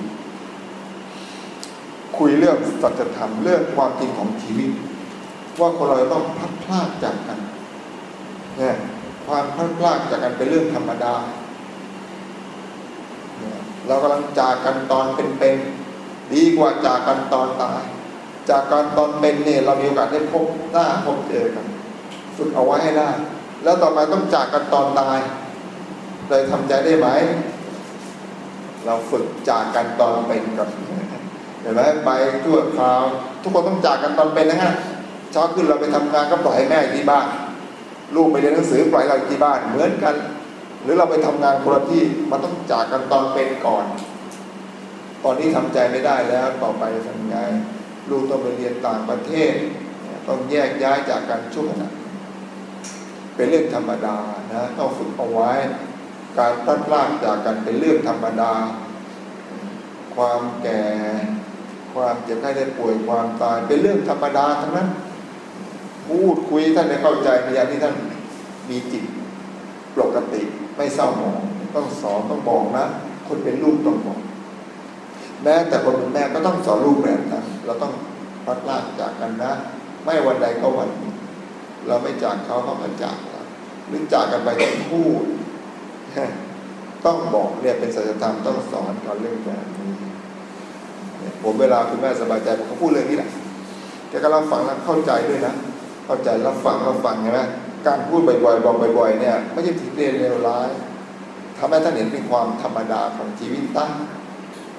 คุยเรื่องสัจธรรมเรื่องความจริงของชีวิต ว่าคนเราต้องพลัดพรากจากกันเนี่ยความพลัดพรากจากกันเป็นเรื่องธรรมดาเรากำลังจากกันตอนเป็นๆ ดีกว่าจากกันตอนตาย จากกันตอนเป็นเนี่ยเรามีโอกาสได้พบหน้าพบเจอกันฝึกเอาไว้ให้ได้ แล้วต่อไปต้องจากกันตอนตายเลยทำใจได้ไหม เราฝึกจากกันตอนเป็นก่อนเห็นไหมไปทั่วคราว ทุกคนต้องจากกันตอนเป็นนะฮะเช้าขึ้นเราไปทำงานก็ปล่อยให้แม่ที่บ้าน ลูกไปเรียนหนังสือปล่อยเราที่บ้านเหมือนกัน หรือเราไปทำงานคนละที่มันต้องจากกันตอนเป็นก่อน ตอนนี้ทำใจไม่ได้แล้วต่อไปทำไงลูกต้องไปเรียนต่างประเทศ ต้องแยกย้ายจากกันช่วงนั้นเป็นเรื่องธรรมดานะต้องฝึกเอาไว้ การตัดลากจากกันเป็นเรื่องธรรมดา ความแก่ ความเจ็บไข้ได้ป่วยความตาย เป็นเรื่องธรรมดาทั้งนั้น พูดคุยท่านได้เข้าใจพยานที่ท่านมีจิตปกติไม่เศร้าหมองต้องสอนต้องบอกนะ คนเป็นลูกต้องบอก แม้แต่คนเป็นแม่ก็ต้องสอนลูกแบบนั้นเราต้องพัดลากจากกันนะ ไม่วันใดก็วัน เราไม่จากเขาเขาก็จากเราหรือจากกันไปต้องพูดต้องบอกเนี่ยเป็นสัจธรรมต้องสอนก่อนเรื่องแบบนี้ผมเวลาคุณแม่สบายใจผมก็พูดเรื่องนี้แหละแกก็รับฟังแล้วเข้าใจด้วยนะเข้าใจรับฟังรับฟังใช่ไหมการพูดบ่อยๆบอกบ่อย ๆ เนี่ย ไม่ใช่ถิงเรียนเลวร้ายทำให้ท่านเห็นเป็นความธรรมดาของชีวิตตั้ง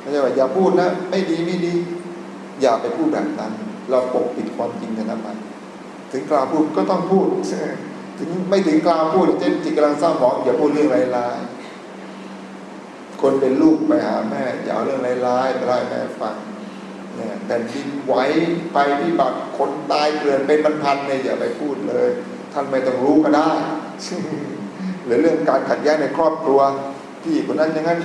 ไม่ใช่ว่าอย่าพูดนะ ไม่ดีไม่ดี อย่าไปพูดแบบนั้น เราปกปิดความจริงกันทำไมถึงกล่าวพูดก็ต้องพูด ถึงไม่ถึงกล่าวพูดเช่นจิตกำลังเศร้าหมองอย่าพูดเรื่องร้ายๆคนเป็นลูกไปหาแม่ อย่าเอาเรื่องร้ายๆไปเล่าแม่ฟังเนี่ยแต่ดินไหวไปพิบัติคนตายเกลื่อนเป็นพันๆเนี่ยอย่าไปพูดเลย ท่านไม่ต้องรู้ก็ได้หรือเรื่องการขัดแย้งในครอบครัวพี่คนนั้นอย่างนั้น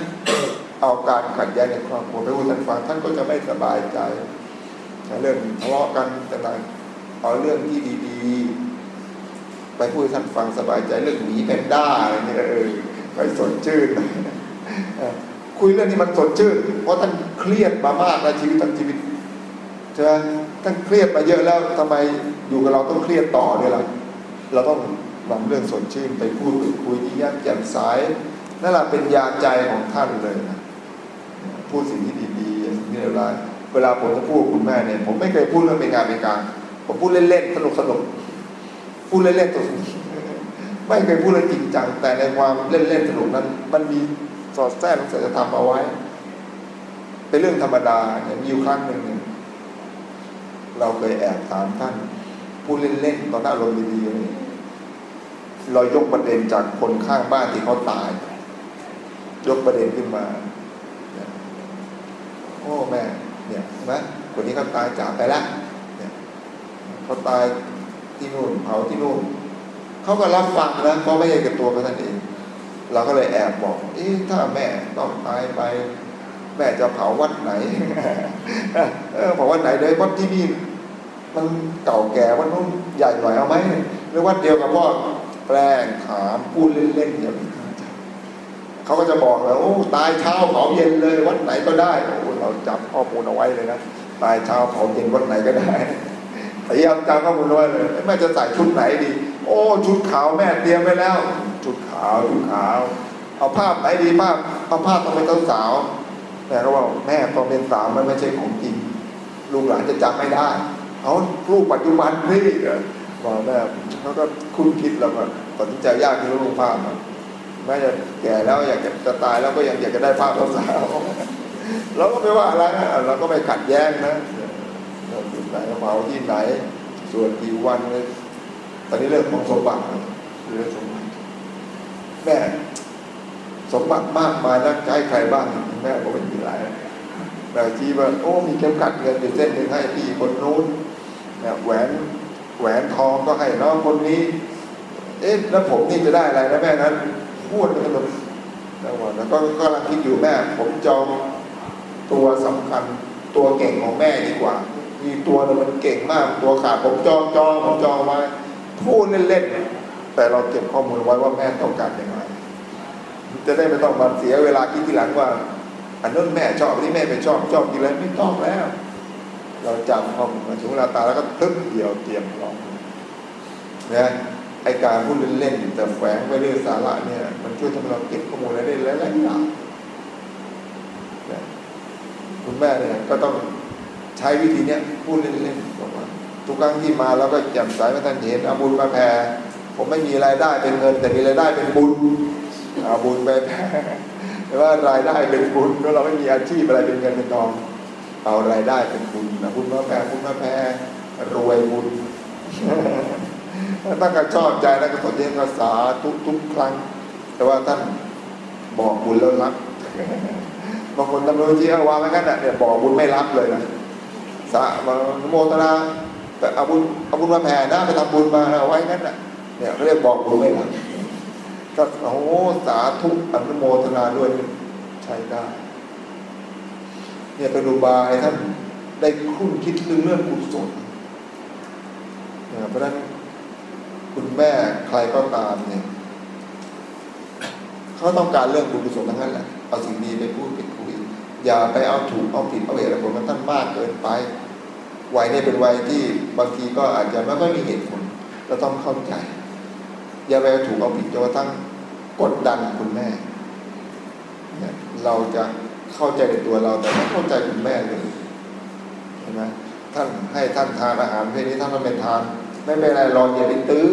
เอาการขัดแย้งในครอบครัวไปพูดท่านฟังท่านก็จะไม่สบายใจเรื่องทะเลาะกันต่างๆเอาเรื่องที่ดีๆ ไปพูดท่านฟังสบายใจเรื่องหนีเป็นด้าอะไรนี่เออไปสดชื่นคุยเรื่องนี้มันสดชื่นเพราะท่านเครียดมามากในชีวิตทั้งชีวิตใช่ไหมท่านเครียดมาเยอะแล้วทำไมอยู่กับเราต้องเครียดต่อเนี่ยล่ะเราต้องนำเรื่องสดชื่นไปพูดไปคุยที่ยักแจ่มใสนั่นแหละเป็นยาใจของท่านเลยนะ พูดสิ่งที่ดีๆสิ่งที่เลวเวลาผมจะพูดคุณแม่เนี่ยผมไม่เคยพูดเรื่องเป็นงานเป็นการผมพูดเล่นๆสนุกสนุกพูดเล่นๆตัวไม่เคยพูดเรื่องจริงจัง แต่ในความเล่นๆสนุกนั้น มันมีสอดแทรกของศีลธรรมเอาไว้ เป็นเรื่องธรรมดาเนี่ยมีอยู่ครั้งหนึ่งเราเคยแอบถามท่านพูดเล่นๆตอนหน้าลมดีๆเรายกประเด็นจากคนข้างบ้านที่เขาตาย ยกประเด็นขึ้นมา โอ้แม่เนี่ยนะคนนี้เขาตายจากไปแล้วเนี่ยเขาตายที่นู่นเผาที่นู่นเขาก็รับฟังนะเพราะไม่ใช่กับตัวเขาท่านเอง เราก็เลยแอบบอกเอ๊ะถ้าแม่ต้องตายไป แม่จะเผาวัดไหนเออเผาวัดไหนเลยวัดที่นี่มันเก่าแก่วัดนู้นใหญ่หน่อยเอาไหมหรือวัดเดียวกับพ่อแปลงถามพูดเล่นๆอย่างนี้ เขาก็จะบอกเลยโอ้ตายเช้าเผาเย็นเลยวัดไหนก็ได้โอ้เราจับข้อมูลเอาไว้เลยนะตายเช้าเผาเย็นวัดไหนก็ได้พยายามจำข้อมูลไว้เลยแม่จะใส่ชุดไหนดี โอ้ชุดขาวแม่เตรียมไว้แล้ว ชุดขาวชุดขาวเอาภาพไหนดีภาพเอาภาพต้องเป็นเจ้าสาวแม่ก็ว่าแม่ตอนเป็นสาวมันไม่ใช่ของจริงลูกหลานจะจำไม่ได้เอาลูกปัจจุบันนี่บอกแม่เขาก็คุ้นคิดแล้วก็ตัดสินใจยากที่ลูกภาพ แม่จะแก่แล้วอยากจะตายแล้วก็ยังอยากจะได้ภาพเจ้าสาวเราก็ไม่ว่าอะไรเราก็ไม่ขัดแย้งนะจุดไหนเผาที่ไหน ส่วนกี่วันเลยตอนนี้เรื่องของสมบัติเรื่องสมบัติแม่สมบัติมากมายแล้วใช้ใครบ้างแม่ก็ไม่มีหลายแต่ที่ว่าโอ้มีเข็มขัดเงินอยู่เส้นหนึ่งให้พี่คนนู้นเนี่ยแหวนแหวนทองก็ให้น้องคนนี้ เอ๊ะแล้วผมนี่จะได้อะไรนะแม่นั้น พูดกันเลยแล้วก็กำลังคิดอยู่แม่ ผมจองตัวสำคัญตัวเก่งของแม่ดีกว่า มีตัวนึงมันเก่งมาก ตัวขาดผมจองจองผมจองไว้พูดเล่นๆแต่เราเก็บข้อมูลไว้ว่าแม่ต้องการอย่างไรจะได้ไม่ต้องมาเสียเวลาคิดทีหลังว่า อันนั้นแม่ชอบที่แม่ไปชอบชอบกินอะไรไม่ต้องแล้ว เราจำข้อมูลมาถึงเวลาตาแล้วก็ทึบเดียวเตรียมรองนะ ไอการพูดเล่นๆแต่แฝงไว้ด้วยสาระเนี่ย มันช่วยทำให้เราเก็บข้อมูลได้หลายๆอย่างคุณแม่เนี่ยก็ต้องใช้วิธีเนี้ยพูดเล่นๆบอกว่าทุกครั้งที่มาเราก็แจำสายมาท่านเห็นอาบุญมาแผ่ผมไม่มีรายได้เป็นเงิน แต่มีรายได้เป็นบุญอาบุญไปแผ่แต่ว่ารายได้เป็นบุญก็เราไม่มีอาชีพอะไรเป็นเงินเป็นทองเอารายได้เป็นบุญนะบุญมาแผ่บุญมาแผ่รวยบุญ ตั้งแต่ชอบใจแล้วก็ตนเรียนภาษาทุกทุกครั้ง แต่ว่าท่านบอกบุญแล้วรับบางคนตำรวจที่เอาวางไว้กันเนี่ยบอกบุญไม่รับเลยนะสะมาโมตนาแต่เอาบุญเอาบุญมาแผ่นะไปทำบุญมาเอาไว้งั้นน่ะเนี่ยเขาเรียกบอกบุญไม่รับก็โอ้สาธุอนุโมทนาด้วยใช้ได้ เนี่ยเป็นอุบายท่านได้คุ้นคิดเรื่องเรื่องกุศลเพราะนั้น คุณแม่ใครก็ตามเนี่ยเขาต้องการเรื่องบุญกุศลทั้งนั้นแหละเอาสิ่งดีไปพูดไปคุยอย่าไปเอาถูกเอาผิดเอาเหตุผลมันท่านมากเกินไปวัยนี้เป็นวัยที่บางทีก็อาจจะไม่ค่อยมีเหตุผลเราต้องเข้าใจ อย่าไปถูกเอาผิดจนกระทั่งกดดันคุณแม่เนี่ยเราจะเข้าใจในตัวเราแต่ไม่เข้าใจคุณแม่เลยเห็นไหมท่านให้ท่านทานอาหารเพศนี้ท่านไม่ทาน ไม่เป็นไรรออย่าไปตื้อ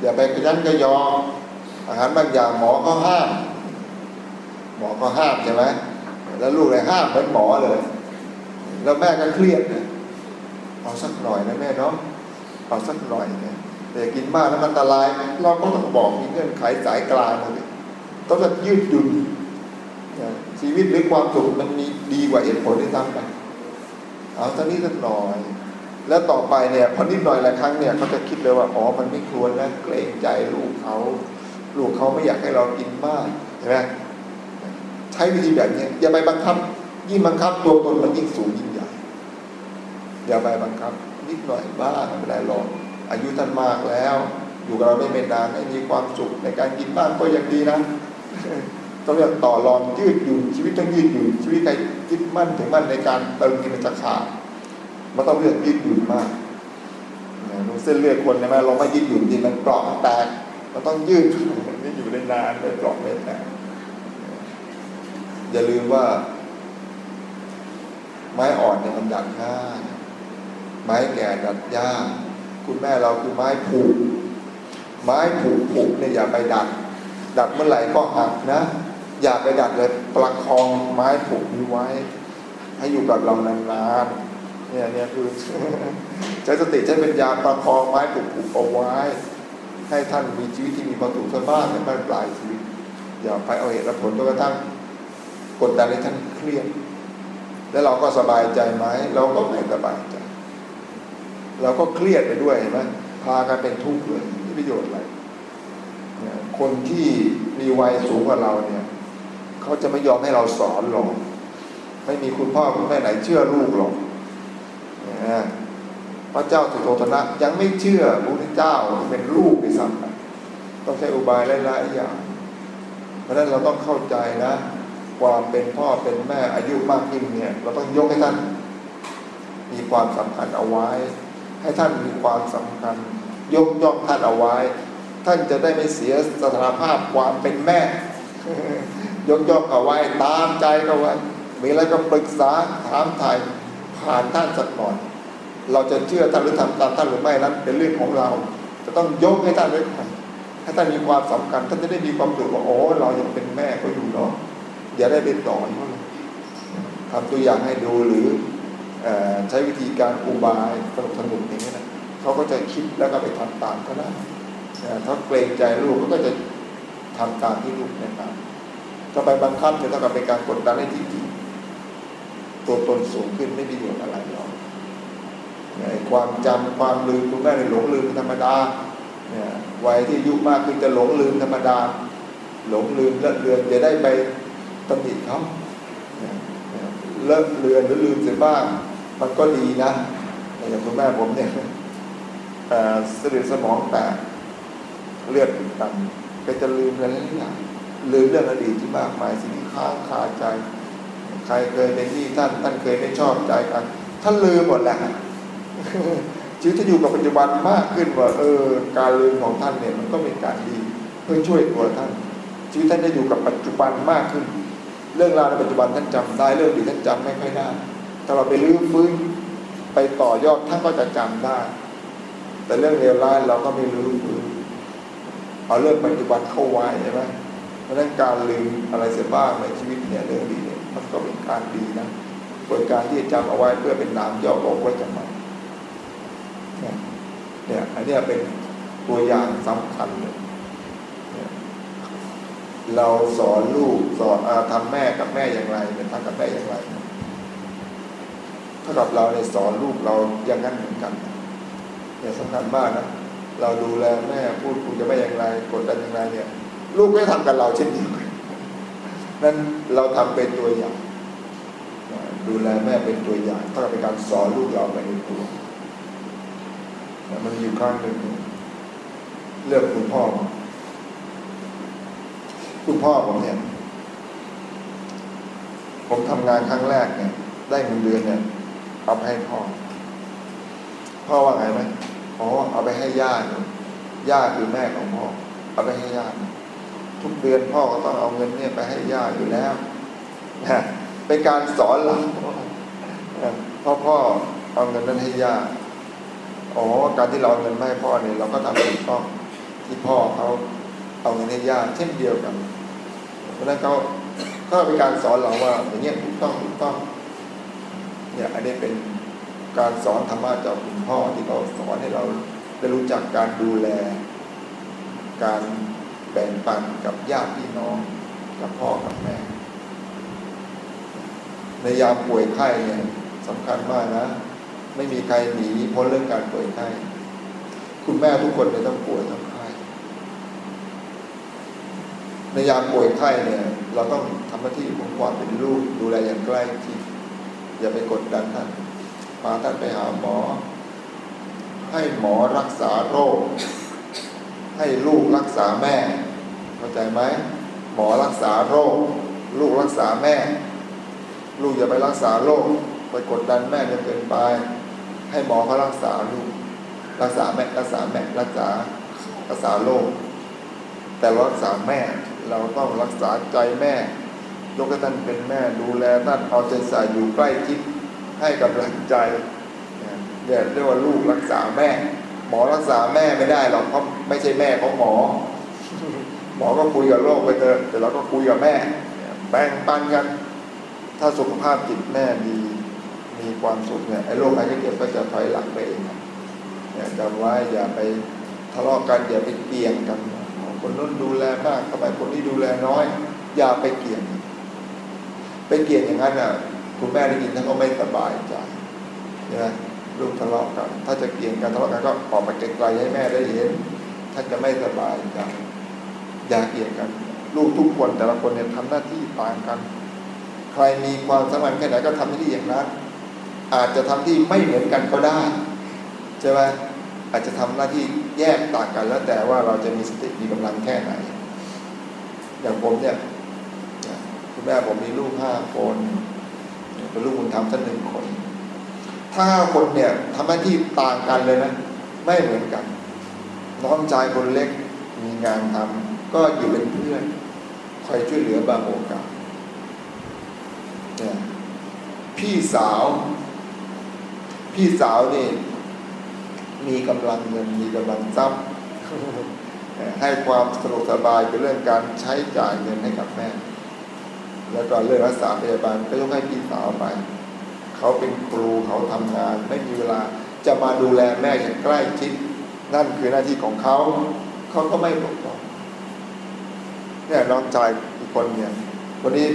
อย่าไปกระยันกระยอ อาหารบางอย่างหมอก็ห้าม หมอก็ห้ามใช่ไหมแล้วลูกเลยห้ามเป็นหมอเลย แล้วแม่ก็เครียดเนี่ยเอาสักหน่อยนะแม่เนาะเอาสักหน่อยเนี่ยแต่กินมากแล้วมันอันตราย เราก็ต้องบอกมีเงื่อนไขสายกลางเลยต้องจะยืดหยุ่นชีวิตหรือความสุขมันมีดีกว่าเหตุผลที่ทำไปเอาสักนิดสักหน่อย แล้วต่อไปเนี่ยพอนิดหน่อยหลายครั้งเนี่ยเขาจะคิดเลยว่าอ๋อมันไม่ควรนะเกรงใจลูกเขาลูกเขาไม่อยากให้เรากินมากใช่ไหมใช้วิธีแบบนี้อย่าไปบังคับ ยิ่งบังคับตัวตนมันยิ่งสูงยิ่งใหญ่อย่าไปบังคับ นิดหน่อยบ้างไม่เป็นไรหรอกอายุท่านมากแล้ว อยู่กับเราไม่เป็นนานให้มีความสุขในการกินบ้างก็ยังดีนะต้องเรียกต่อรองยืดหยุ่นชีวิตต้องยืดหยุ่นชีวิตใครคิดมั่นถึงมั่นในการเติมกินจะขาด มันต้องเลือกยืดหยุ่นมากเส้นเลือดคนใช่ไหมเราไม่ยืดหยุ่นจริงมันเปราะแตก มันต้องยืดนี่อยู่ได้นานไม่เปราะไม่แตกอย่าลืมว่า ไม้อ่อนเนี่ยมันดัดง่ายไม้แก่ดัดยากคุณแม่เราคือไม้ผูก ไม้ผูกผูกเนี่ยอย่าไปดัด ดัดเมื่อไหร่ก็หักนะ อย่าไปดัดเลยประคองไม้ผูกนี้ไว้ ให้อยู่กับเรานานๆ เนี่ยเนี่ยคือใช้สติใช้ปัญญาประคองไม้ผูกผูกเอาไว้ ให้ท่านมีชีวิตที่มีความสุขสบ้ายในบ้านปลายชีวิต อย่าไปเอาเหตุและผลจนกระทั่งกดดันให้ท่านเครียดแล้วเราก็สบายใจไหมเราก็ไม่สบายใจ เราก็เครียดไปด้วยเห็นไหมพากันเป็นทุกข์เลยไม่ประโยชน์อะไรคนที่มีวัยสูงกว่าเราเนี่ยเขาจะไม่ยอมให้เราสอนหรอกไม่มีคุณพ่อคุณแม่ไหนเชื่อลูกหรอก พระเจ้าสุโธทนะยังไม่เชื่อพระพุทธเจ้าเป็นลูกไปซ้ำต้องใช้อุบายหลายๆอย่าง เพราะนั้นเราต้องเข้าใจนะความเป็นพ่อเป็นแม่อายุมากขึ้นเนี่ย เราต้องยกให้ท่าน มีความสำคัญเอาไว้ ให้ท่านมีความสำคัญ ยกย่องท่านเอาไว้ ท่านจะได้ไม่เสียสถานภาพความเป็นแม่ ยกย่องเอาไว้ตามใจเอาไว้มีอะไรก็ปรึกษาถามถ่าย ผ่านท่านสักหน่อย เราจะเชื่อท่านหรือทำตามท่านหรือไม่นั้น เป็นเรื่องของเรา จะต้องยกให้ท่านไว้ก่อนให้ท่านมีความสำคัญท่านจะได้มีความสุขว่าโอ้เรายังเป็นแม่ก็อยู่เนาะอย่าได้ไปต่อยทำตัวอย่างให้ดูหรือใช้วิธีการอุบายสนุกสนุกอย่างนี้นะเขาก็จะคิดแล้วก็ไปทำตามก็ได้ถ้าเกรงใจลูกก็จะทำตามที่ลูกแนะนำก็ไปบังคับเนี่ยเท่ากับเป็นการกดดันให้ที่ดี ตัวตนสูงขึ้นไม่มีประโยชน์อะไรหรอกความจำความลืมคุณแม่หลงลืมธรรมดาเนี่ยวัยที่อายุมากขึ้นจะหลงลืมธรรมดา หลงลืมเลอะเลือนจะได้ไปตำหนิเขาเลอะเลือนหรือลืมเสียบ้าง มันก็ดีนะอย่างคุณแม่ผมเนี่ยเสลือสมองแตกเลือดติดตันก็จะลืมอะไรหลายอย่างลืมเรื่องอดีตที่มากมายสิ่งที่ค้างคาใจ ใครเคยเป็นที่ท่าน ท่านเคยไม่ชอบใจกัน ท่านลืมหมดแล้วชีวิตจะอยู่กับปัจจุบันมากขึ้นว่า เออ การลืมของท่านเนี่ยมันก็เป็นการดีเพื่อช่วยตัวท่าน ชีวิตท่านจะอยู่กับปัจจุบันมากขึ้น เรื่องราวในปัจจุบันท่านจำได้เรื่องอดีตท่านจำไม่ค่อยได้ถ้าเราไปลื้อฟื้นไปต่อยอดท่านก็จะจำได้ แต่เรื่องเลวร้ายเราก็ไม่รู้ฟื้นเอาเรื่องปัจจุบันเข้าไว้ใช่ไหมเพราะนั้นการลืมอะไรเสียบ้างในชีวิตเนี่ยเรื่องดี มันก็เป็นการดีนะบนการที่จะจำเอาไว้เพื่อเป็นน้ำย่อบอกไว้จำมาเนี่ยอันนี้เป็นตัวอย่างสำคัญเลยเราสอนลูกสอนอทำแม่กับแม่อย่างไรเป็นทำกับแม่อย่างไรถ้ากับเราเนี่ยสอนลูกเราอย่างนั้นเหมือนกันเนี่ยสำคัญมากนะเราดูแลแม่พูดคุยกับแม่อย่างไรกดดันอย่างไรเนี่ย ลูกก็ทำกับเราเช่นเดียวกัน นั้นเราทำเป็นตัวอย่าง ดูแลแม่เป็นตัวอย่างถ้าเป็นการสอนลูกเราไปในตัวมันอยู่ครั้งหนึ่งเลือกคุณพ่อคุณพ่อผมเนี่ย ผมทำงานครั้งแรกเนี่ย ได้เงินเดือนเนี่ยเอาไปให้พ่อ พ่อว่าไงไหมอ๋อเอาไปให้ญาติญาติคือแม่ของพ่อ เอาไปให้ญาติ ทุกเดือนพ่อก็ต้องเอาเงินเนี่ยไปให้ญาอยู่แล้วนะเป็นการสอนหลังพ่อพ่อเอาเงินนั้นให้ญาอ๋อการที่เราเอาเงินมาให้พ่อเนี่ยเราก็ทำถูกต้องที่พ่อเขาเอาเงินให้ญาเช่นเดียวกัน เพราะนั้นเขาก็เป็นการสอนเราว่าอย่างเงี้ยถูกต้องถูกต้องเนี่ยอันนี้เป็นการสอนธรรมะจากคุณพ่อที่เขาสอนให้เราได้รู้จักการดูแล การ แบ่งปันกับญาติพี่น้องกับพ่อกับแม่ ในยามป่วยไข้เนี่ยสำคัญมากนะ ไม่มีใครหนีพ้นเรื่องการป่วยไข้ คุณแม่ทุกคนเลยต้องป่วยต้องไข้ในยามป่วยไข้เนี่ย เราต้องทำหน้าที่ของความเป็นลูกดูแลอย่างใกล้ชิดอย่าไปกดดันท่านพาท่านไปหาหมอ ให้หมอรักษาโรค ให้ลูกรักษาแม่ เข้าใจไหมหมอรักษาโรค ลูกรักษาแม่ ลูกอย่าไปรักษาโรคไปกดดันแม่จนเกินไป ให้หมอเขารักษาลูก รักษาแม่รักษาแม่รักษารักษาโรคแต่รักษาแม่เราต้องรักษาใจแม่ยกให้ท่านเป็นแม่ดูแลท่านเอาใจใส่อยู่ใกล้ชิดให้กำลังใจเนี่ยเรียกว่าลูกรักษาแม่ หมอรักษาแม่ไม่ได้หรอกเพราะไม่ใช่แม่ของหมอ หมอก็คุยกับโรคไปเถอะแต่เราก็คุยกับแม่ แบ่งปันกัน ถ้าสุขภาพจิตแม่ดีมีความสุขเนี่ยไอ้โรคไข้เจ็บก็จะถอยหลังไปเองเนี่ยจำไว้อย่าไปทะเลาะกันอย่าไปเกี่ยงกันคนนู้นดูแลมากทำไมคนนี้ดูแลน้อย อย่าไปเกี่ยงไปเกี่ยงอย่างนั้นอะคุณแม่ได้ยินท่านก็ไม่สบายใจใช่ไหม ลูกทะเลาะกัน ถ้าจะเกี่ยงกันทะเลาะกันก็ออกไปไกลๆให้แม่ได้เห็นท่านจะไม่สบายใจอย่าเกี่ยงกัน ลูกทุกคนแต่ละคนเนี่ยทำหน้าที่ต่างกัน ใครมีความสำคัญแค่ไหนก็ทำหน้าที่อย่างนั้น อาจจะทำที่ไม่เหมือนกันก็ได้ใช่ไหมอาจจะทำหน้าที่แยกต่างกันแล้วแต่ว่าเราจะมีสติมีกำลังแค่ไหน อย่างผมเนี่ยคุณแม่ผมมีลูกห้าคนเป็นลูกบุญธรรมท่านหนึ่งคน ถ้าห้าคนเนี่ยทำหน้าที่ต่างกันเลยนะ ไม่เหมือนกัน น้องชายคนเล็กมีงานทำก็อยู่เป็นเพื่อนคอยช่วยเหลือบางโอกาสเนี่ยพี่สาว พี่สาวนี่มีกำลังเงินมีกำลังทรัพย์ให้ความสะดวกสบายเป็นเรื่องการใช้จ่ายเงินให้กับแม่ แล้วก็เรื่องรักษาพยาบาลก็ยกให้พี่สาวไป เขาเป็นครูเขาทำงาน ไม่มีเวลาจะมาดูแลแม่อย่างใกล้ชิด นั่นคือหน้าที่ของเขาเขาก็ไม่ปกป้องเนี่ยน้องชายอีกคนเนี่ยวันนี้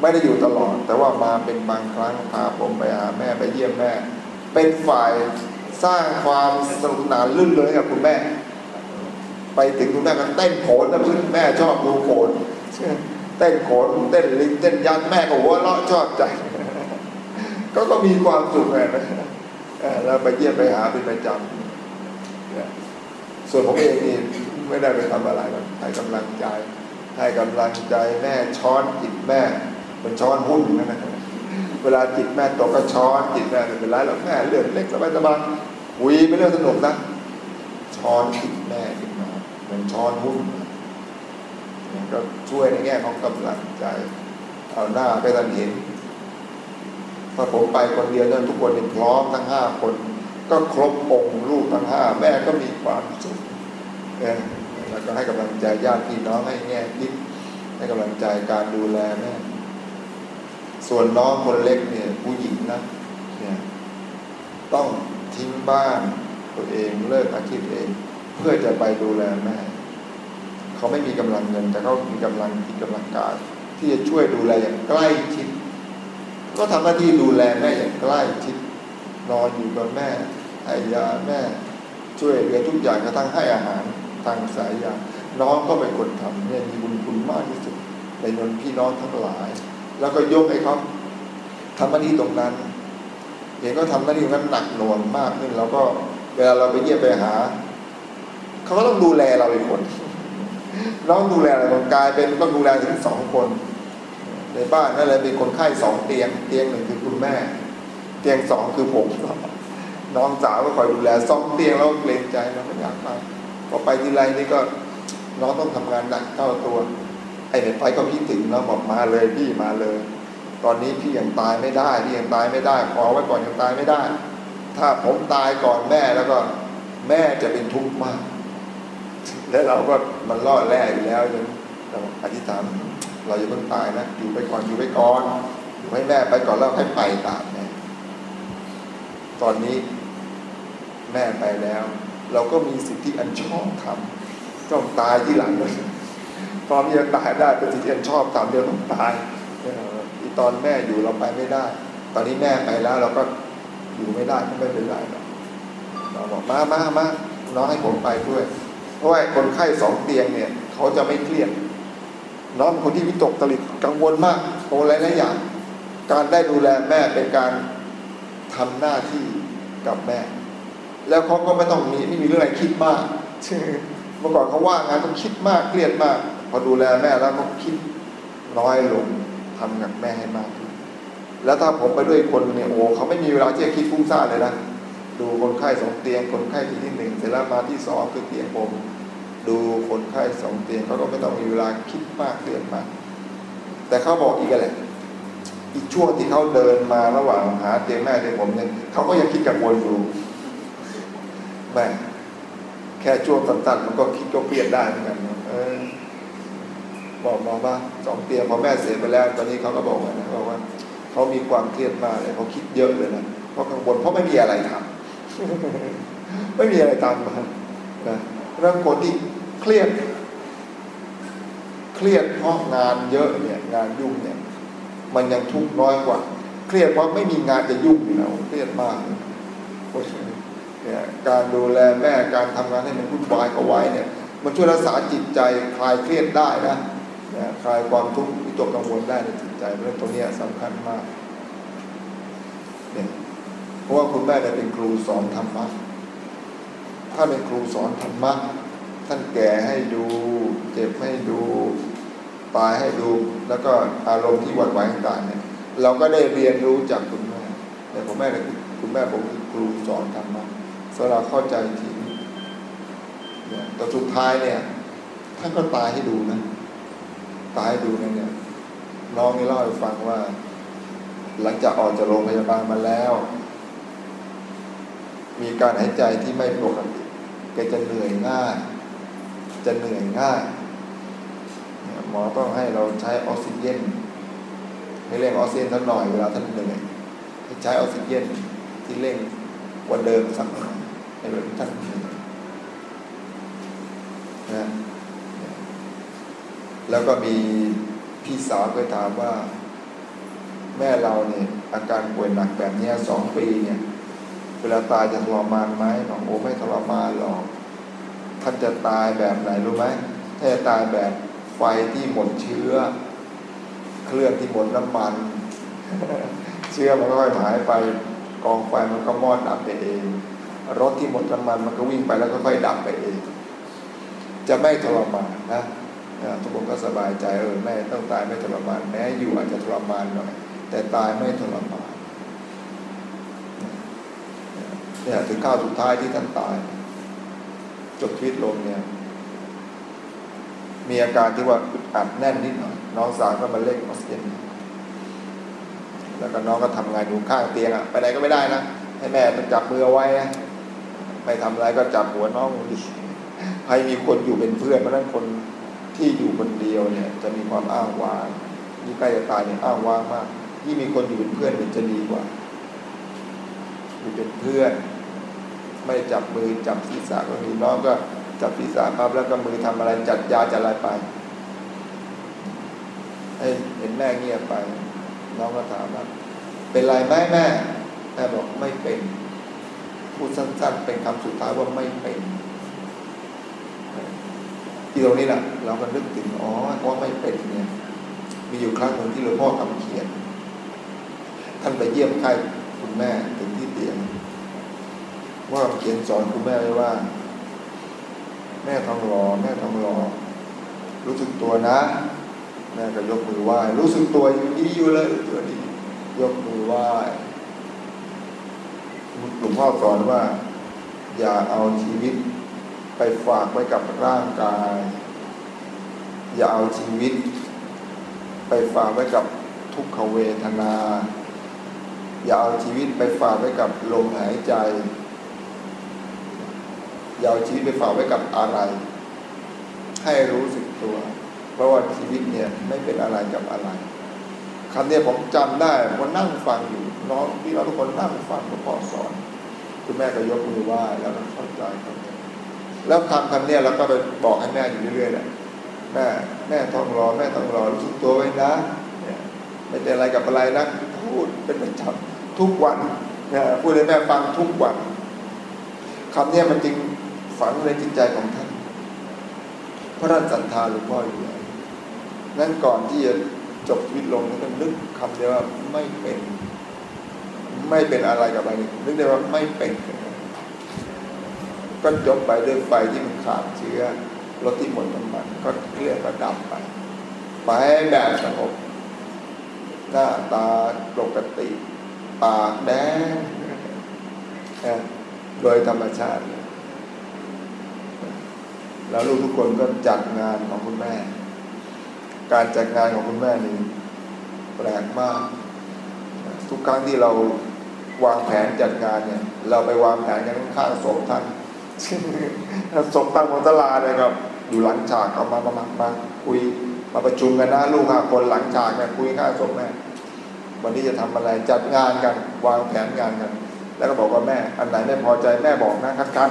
ไม่ได้อยู่ตลอด แต่ว่ามาเป็นบางครั้งพาผมไปหาแม่ไปเยี่ยมแม่ เป็นฝ่ายสร้างความสนุกสนานลื่นเลยกับคุณแม่ ไปถึงคุณแม่ก็เต้นโขนแล้วคุณแม่ชอบดูโขนเต้นโขนเต้นลิงเต้นยันแม่ก็หัวเราะชอบใจ ก็ก็มีความสุขไงนะแล้วไปเยี่ยมไปหาเป็นประจำส่วนผมเองนี่ไม่ได้ไปทำอะไรหรอกให้กำลังใจ ให้กำลังใจแม่ช้อนจิตแม่มันช้อนหุ้นนั่นนะเวลาจิตแม่ตกก็ช้อนจิตแม่เป็นไรแล้วแม่เรื่องเล็กสบายสบายหุยไม่เรื่องสนุกนะช้อนจิตแม่ขึ้นมาเหมือนช้อนหุ้นก็ช่วยในแง่ของกำลังใจ เอาหน้าไปทันเห็น ถ้าผมไปคนเดียวนั้นทุกคนเป็นพร้อมทั้งห้าคน ก็ครบองค์ลูกทั้งห้าแม่ก็มีความสุขแล้วก็ให้กำลังใจญาติพี่น้องให้แง่คิดให้กำลังใจการดูแลแม่ส่วนน้องคนเล็กเนี่ยผู้หญิงนะเนี่ยต้องทิ้งบ้านตัวเองเลิกอาชีพเอง เพื่อจะไปดูแลแม่ เขาไม่มีกำลังเงิน แต่เขามีกำลังจิตกำลังกายที่จะช่วยดูแลอย่างใกล้ชิด ก็ทำหน้าที่ดูแลแม่อย่างใกล้ชิดนอนอยู่กับแม่ให้ยาแม่ ช่วยเหลือทุกอย่างกระทั่งให้อาหารทางสายยาน้องก็เป็นคนทำเนี่ยมีบุญคุณมากที่สุดในนนพี่น้องทั้งหลาย แล้วก็ยกให้เขาทำหน้าที่ตรงนั้นเห็นก็ทำหน้าที่นั้นหนักหน่วงมากขึ้นแล้วก็เวลาเราไปเยี่ยมไปหาเขาก็ต้องดูแลเราอีกคนน้องดูแลอะไรกายเป็นต้องดูแลถึงสองคน ในบ้านนั่นเลยเป็นคนไข้สองเตียง เตียงหนึ่งคือคุณแม่ เตียงสองคือผมน้องสาวก็คอยดูแลสองเตียงแล้วเกรงใจเราไม่อยากไปพอไปทีไรนี่ก็น้องต้องทำงานหนักเท่าตัว ไอ้เนี่ยไปก็พี่ถึงน้องบอกมาเลยพี่มาเลย ตอนนี้พี่ยังตายไม่ได้พี่ยังตายไม่ได้ขอไว้ก่อนยังตายไม่ได้ ถ้าผมตายก่อนแม่แล้วก็แม่จะเป็นทุกข์มาก แล้วเราก็มันล่อแร่อยู่แล้วยังเราอธิษฐาน เราจะเพิ่งตายนะอยู่ไปก่อนอยู่ไปก่อนอยู่ให้แม่ไปก่อนแล้วให้ไปตามแม่ตอนนี้แม่ไปแล้ว เราก็มีสิทธิอันชอบทำต้องตายที่หลังเลยพร้อมจะตายได้เป็นสิทธิอันชอบทำเดียวต้องตายอีตอนแม่อยู่เราไปไม่ได้ ตอนนี้แม่ไปแล้ว เราก็อยู่ไม่ได้ก็ไม่เป็นไรหรอกเราบอกมามามาน้องให้ผมไปด้วย เพราะว่าคนไข้สองเตียงเนี่ย เขาจะไม่เครียด น้องคนที่วิตกตลิดกังวลมากโอะไรหลายอย่าง การได้ดูแลแม่เป็นการทำหน้าที่กับแม่ แล้วเขาก็ไม่ต้องมีไม่มีเรื่องอะไรคิดมากเมื่อก่อนเขาว่างานต้องคิดมากเครียดมาก พอดูแลแม่แล้วเขาคิดน้อยลงทำกับแม่ให้มากขึ้นแล้วถ้าผมไปด้วยคนเนี่ยโอ้เขาไม่มีเวลาที่จะคิดฟุ้งซ่านเลยนะดูคนไข้สองเตียงคนไข้ที่ที่หนึ่งเสร็จแล้วมาที่สองคือเตียงผม ดูคนไข้สองเตียงเขาก็ไม่ต้องมีเวลาคิดมากเรียนมาก แต่เขาบอกอีกแหละอีกช่วงที่เขาเดินมาระหว่างหาเตียงแม่เตียงผมเนี่ยเขาก็ยังคิดกังวลอยู่แม่แค่ช่วงสั้นๆมันก็คิดก็เครียดได้เหมือนกันเออบอกมาว่าสองเตียงพอแม่เสียไปแล้ว ตอนนี้เขาก็บอกว่านะบอกว่าเขามีความเครียดมากเลยเขาคิดเยอะเลยนะเพราะกังวลเพราะไม่มีอะไรทำไม่มีอะไรทำมานะเรื่องคนที่ เครียด เครียดเพราะงานเยอะเนี่ยงานยุ่งเนี่ย มันยังทุกน้อยกว่า เครียดเพราะไม่มีงานจะยุ่งอยู่แล้วเครียดมากเนี่ยการดูแลแม่การทำงานให้มันวุ่นวายก็ไว้เนี่ย มันช่วยรักษาจิตใจคลายเครียดได้นะคลายความทุกข์วิตกกังวลได้ในจิตใจเพราะตรงนี้สำคัญมากเนี่ยเพราะว่าคุณแม่เนี่ยเป็นครูสอนธรรมะถ้าเป็นครูสอนธรรมะ ท่านแก่ให้ดู เจ็บให้ดู ตายให้ดู แล้วก็อารมณ์ที่หวั่นไหวต่างๆเนี่ย เราก็ได้เรียนรู้จากคุณแม่แต่ผมแม่เลยคุณแม่ผมคือครูสอนธรรมะสำหรับเข้าใจทีเนี่ยแต่สุดท้ายเนี่ยท่านก็ตายให้ดูนะตายให้ดูนะเนี่ยน้องนี่เล่าให้ฟังว่า หลังจากออกจากโรงพยาบาลมาแล้ว มีการหายใจที่ไม่ปกติแกจะเหนื่อยง่าย จะเหนื่อยง่ายหมอต้องให้เราใช้ออกซิเจนให้เร่งออกซิเจนสักหน่อยเวลาท่านเหนื่อยให้ใช้ออกซิเจนที่เร่งกว่าเดิมสักหน่อยให้แบบท่านเหนื่อยนะแล้วก็มีพี่สาวเคยถามว่า แม่เราเนี่ยอาการป่วยหนักแบบนี้สองปีเนี่ย เวลาตายจะทรมานไหมบอกโอ้ไม่ทรมานหรอก ท่านจะตายแบบไหนรู้ไหมถ้าจะตายแบบไฟที่หมดเชื้อ เครื่องที่หมดน้ำมัน เชื้อมันก็ค่อยหายไปกองไฟมันก็มอดดับไปเอง รถที่หมดน้ำมันมันก็วิ่งไปแล้วก็ค่อยดับไปเอง จะไม่ทรมานนะทุกคนก็สบายใจเออแม่ต้องตายไม่ทรมานแม้อยู่อาจจะทรมานหน่อยแต่ตายไม่ทรมานเนี่ยถึงข้าวสุดท้ายที่ท่านตาย จบชีวิตลงเนี่ย มีอาการที่ว่าอัดแน่นนิดหน่อยน้องสาวก็มาเล่นออกซิเจนแล้วก็น้องก็ทำงานอยู่ข้างเตียงอะไปไหนก็ไม่ได้นะให้แม่ต้องจับมือเอาไว้ไม่ทำอะไรก็จับหัวน้องดิให้มีคนอยู่เป็นเพื่อนเพราะนั้นคนที่อยู่คนเดียวเนี่ย จะมีความอ้างว้างยี่ใกล้จะตายเนี่ยอ้างว้างมากยี่มีคนอยู่เป็นเพื่อนมันจะดีกว่าอยู่เป็นเพื่อน ไม่จับมือจับศีรษะก็มีน้องก็จับศีรษะปั๊บแล้วก็มือทำอะไรจัดยาจัดอะไรไปให้เห็นแม่เงียบไป น้องก็ถามว่าเป็นไรไหมแม่แม่บอกไม่เป็นพูดสั้นๆ เป็นคำสุดท้ายว่าไม่เป็นที่ตรงนี้แหละเราก็นึกถึงอ๋อเพราไม่เป็นเนี่ย มีอยู่ครั้งหนึ่งที่หลวงพ่อคำเขียนท่านไปเยี่ยมใครคุณแม่ถึงที่ ว่าเขียนสอนคุณแม่ไว้ว่า แม่ทองรอแม่ทองรอรู้สึกตัวนะ แม่ก็ยกมือไหว้รู้สึกตัวอยู่ดีอยู่เลยตัวดียกมือไหว้หลวงพ่อสอนว่า อย่าเอาชีวิตไปฝากไว้กับร่างกาย อย่าเอาชีวิต ไปฝากไว้กับทุกขเวทนา อย่าเอาชีวิตไปฝากไว้กับลมหายใจ อย่าเอาชีวิตไปฝากไว้กับอะไร ให้รู้สึกตัว เพราะว่าชีวิตเนี่ยไม่เป็นอะไรกับอะไรคำนี้ผมจำได้ผมนั่งฟังอยู่น้องพี่เราทุกคนนั่งฟังหลวงพ่อสอน คุณแม่ก็ยกมือไหว้แล้วก็เข้าใจครับแล้วคำคำนี้เราก็ไปบอกให้แม่อยู่เรื่อยๆแหละแม่แม่ต้องรอ แม่ต้องรอรู้สึกตัวไว้นะไม่เป็นอะไรกับอะไรนะพูดเป็นประจำทุกวันพูดให้แม่ฟังทุกวันคำนี้มันจริง ฝังในจิตใจของท่าน พระท่านศรัทธาหลวงพ่ออยู่แล้วนั้นก่อนที่จะจบชีวิตลงท่านนึกคำเดียวว่าไม่เป็น ไม่เป็นอะไรกับอะไรนึกได้ว่าไม่เป็น ก็จบไปด้วยไฟที่มันขาดเชื้อรถที่หมดน้ำมันก็เคลื่อนก็ดับไป ไปแบบสงบหน้าตาปกติ ปากแดงโดยธรรมชาติ แล้วลูกทุกคนก็จัดงานของคุณแม่ การจัดงานของคุณแม่นี่แปลกมาก ทุกครั้งที่เราวางแผนจัดงานเนี่ย เราไปวางแผนกันข้างศพท่านศพตั้งบนตลาดเลยครับอยู่หลังฉากเอามามามามาคุยมาประชุมกันนะลูกห้าคนหลังฉากเนี่ยคุยข้าศพแม่วันนี้จะทำอะไรจัดงานกัน วางแผนงานกัน แล้วก็บอกว่าแม่ อันไหนไม่พอใจแม่บอกนะคัดค้าน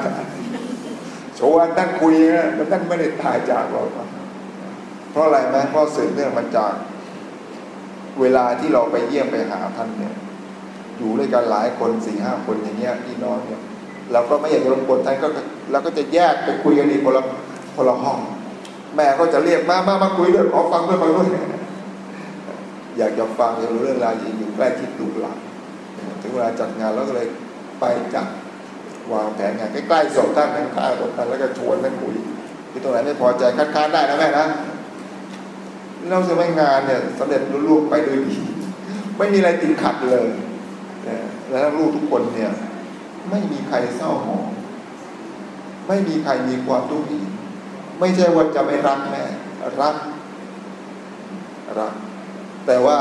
โชวันนั่นคุยนะมันนั่นไม่ได้ตายจากเราเพราะอะไรไหมเพราะสืบเนื่องมาจาก เวลาที่เราไปเยี่ยมไปหาท่านเนี่ย อยู่ด้วยกันหลายคนสี่ห้าคนอย่างเงี้ยพี่น้องเนี่ยเราก็ไม่อยากจะรบกวนท่านก็เราก็จะแยกไปคุยกันอีกคนละคนละห้อง แม่ก็จะเรียกมามามาคุยด้วยขอฟังด้วยฟังด้วยอยากจะฟังอยากรู้เรื่องราวอยู่ใกล้ที่ตุหลังถึงเวลาจัดงานแล้วก็เลยไปจัด วางแผนงานใกล้ๆศพท่านข้างๆศพท่านแล้วก็ชวนท่านคุยที่ตรงไหนไม่พอใจคัดค้านได้นะแม่นะเราจะไม่งานเนี่ยสำเร็จรุ่งไปด้วยดีไม่มีอะไรติดขัดเลยแล้วลูกทุกคนเนี่ย ไม่มีใครเศร้าหมองไม่มีใครมีความทุกข์ไม่ใช่ว่าจะไม่รักแม่รัก รัก แต่ว่า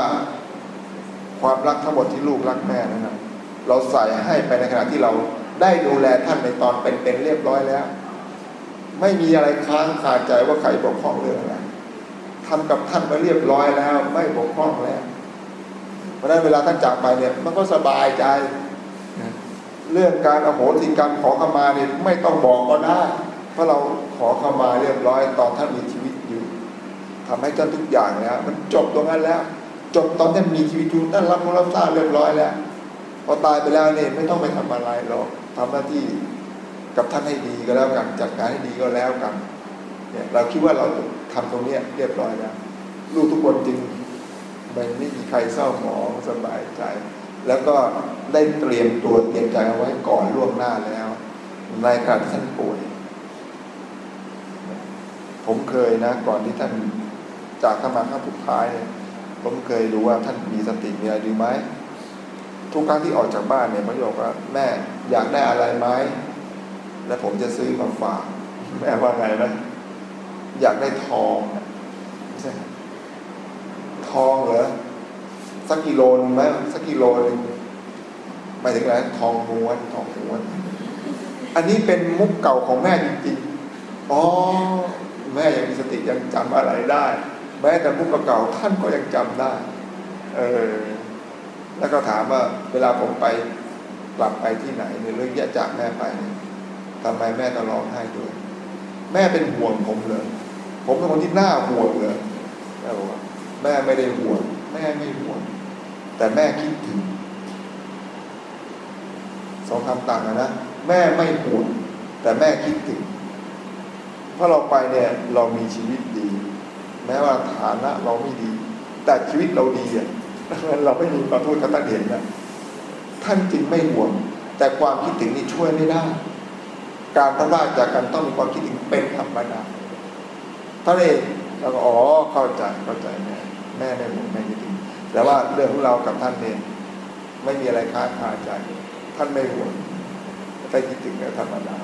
ความรักทั้งหมดที่ลูกรักแม่นั้นนะเราใส่ให้ไปในขณะที่เรา ได้ดูแลท่านในตอนเป็นๆเรียบร้อยแล้ว ไม่มีอะไรค้างคาใจว่าใครบกพร่องเรื่องอะไรทำกับท่านมาเรียบร้อยแล้ว ไม่บกพร่องแล้วเพราะนั้นเวลาท่านจากไปเนี่ย มันก็สบายใจเรื่องการอโหสิกรรมขอขมาเนี่ยไม่ต้องบอกก็ได้เพราะเราขอขมาเรียบร้อยตอนท่านมีชีวิตอยู่ทำให้ท่านทุกอย่างแล้ว มันจบตรงนั้นแล้ว จบตอนท่านมีชีวิตอยู่ท่านรับรู้รับทราบเรียบร้อยแล้วพอตายไปแล้วเนี่ยไม่ต้องไปทำอะไรหรอก ทำหน้าที่กับท่านให้ดีก็แล้วกัน จัดการให้ดีก็แล้วกันเนี่ยเราคิดว่าเราทำตรงนี้เรียบร้อยแล้วลูกทุกคนจริงไม่ไม่มีใครเศร้าหมองสบายใจ แล้วก็ได้เตรียมตัวเตรียมใจเอาไว้ก่อนล่วงหน้าแล้ว ในการที่ท่านป่วย ผมเคยนะ ก่อนที่ท่านจากเข้ามาข้าสุดท้ายเนี่ยผมเคยดูว่าท่านมีสติมีอะไรดีไหม ทุกครั้งที่ออกจากบ้านเนี่ยพระโยกว่าแม่อยากได้อะไรไหมแล้วผมจะซื้อมาฝากแม่ว่าไงนะอยากได้ทองใช่ทองเหรอสักกิโลนึงไหมสักกิโลนึงหมายถึงอะไรทองม้วนทองม้วน อันนี้เป็นมุกเก่าของแม่จริงๆอ๋อแม่ยังมีสติยังจำอะไรได้ แม้แต่มุกเก่าท่านก็ยังจำได้ เออ แล้วก็ถามว่าเวลาผมไปกลับไปที่ไหนหรือเรื่องแยกจากแม่ไปเนี่ยทำไมแม่ต้องร้องไห้ด้วย แม่เป็นห่วงผมเลยผมเป็นคนที่น่าห่วงเลยแม่บอกว่าแม่ไม่ได้ห่วงแม่ไม่ห่วงแต่แม่คิดถึงสองคำต่างกันนะแม่ไม่ห่วงแต่แม่คิดถึงเพราะเราไปเนี่ยเรามีชีวิตดี แม้ว่าฐานะเราไม่ดี แต่ชีวิตเราดีอะ เราไม่มีความทษกับท่านเห็นนะท่านจึงไม่ห่วง แต่ความคิดถึงนี่ช่วยไม่ได้ การทำลายจากกันต้องมีความคิดถึงเป็นธรรมดาท่านเองเราก็อ๋อเข้าใจเข้าใจแม่แม่ไม่ห่วงแม่คิดถึงแต่ว่าเรื่องของเรากับท่านเองไม่มีอะไรค้างคาใจ ท่านไม่ห่วงแต่คิดถึงแต่ธรรมดา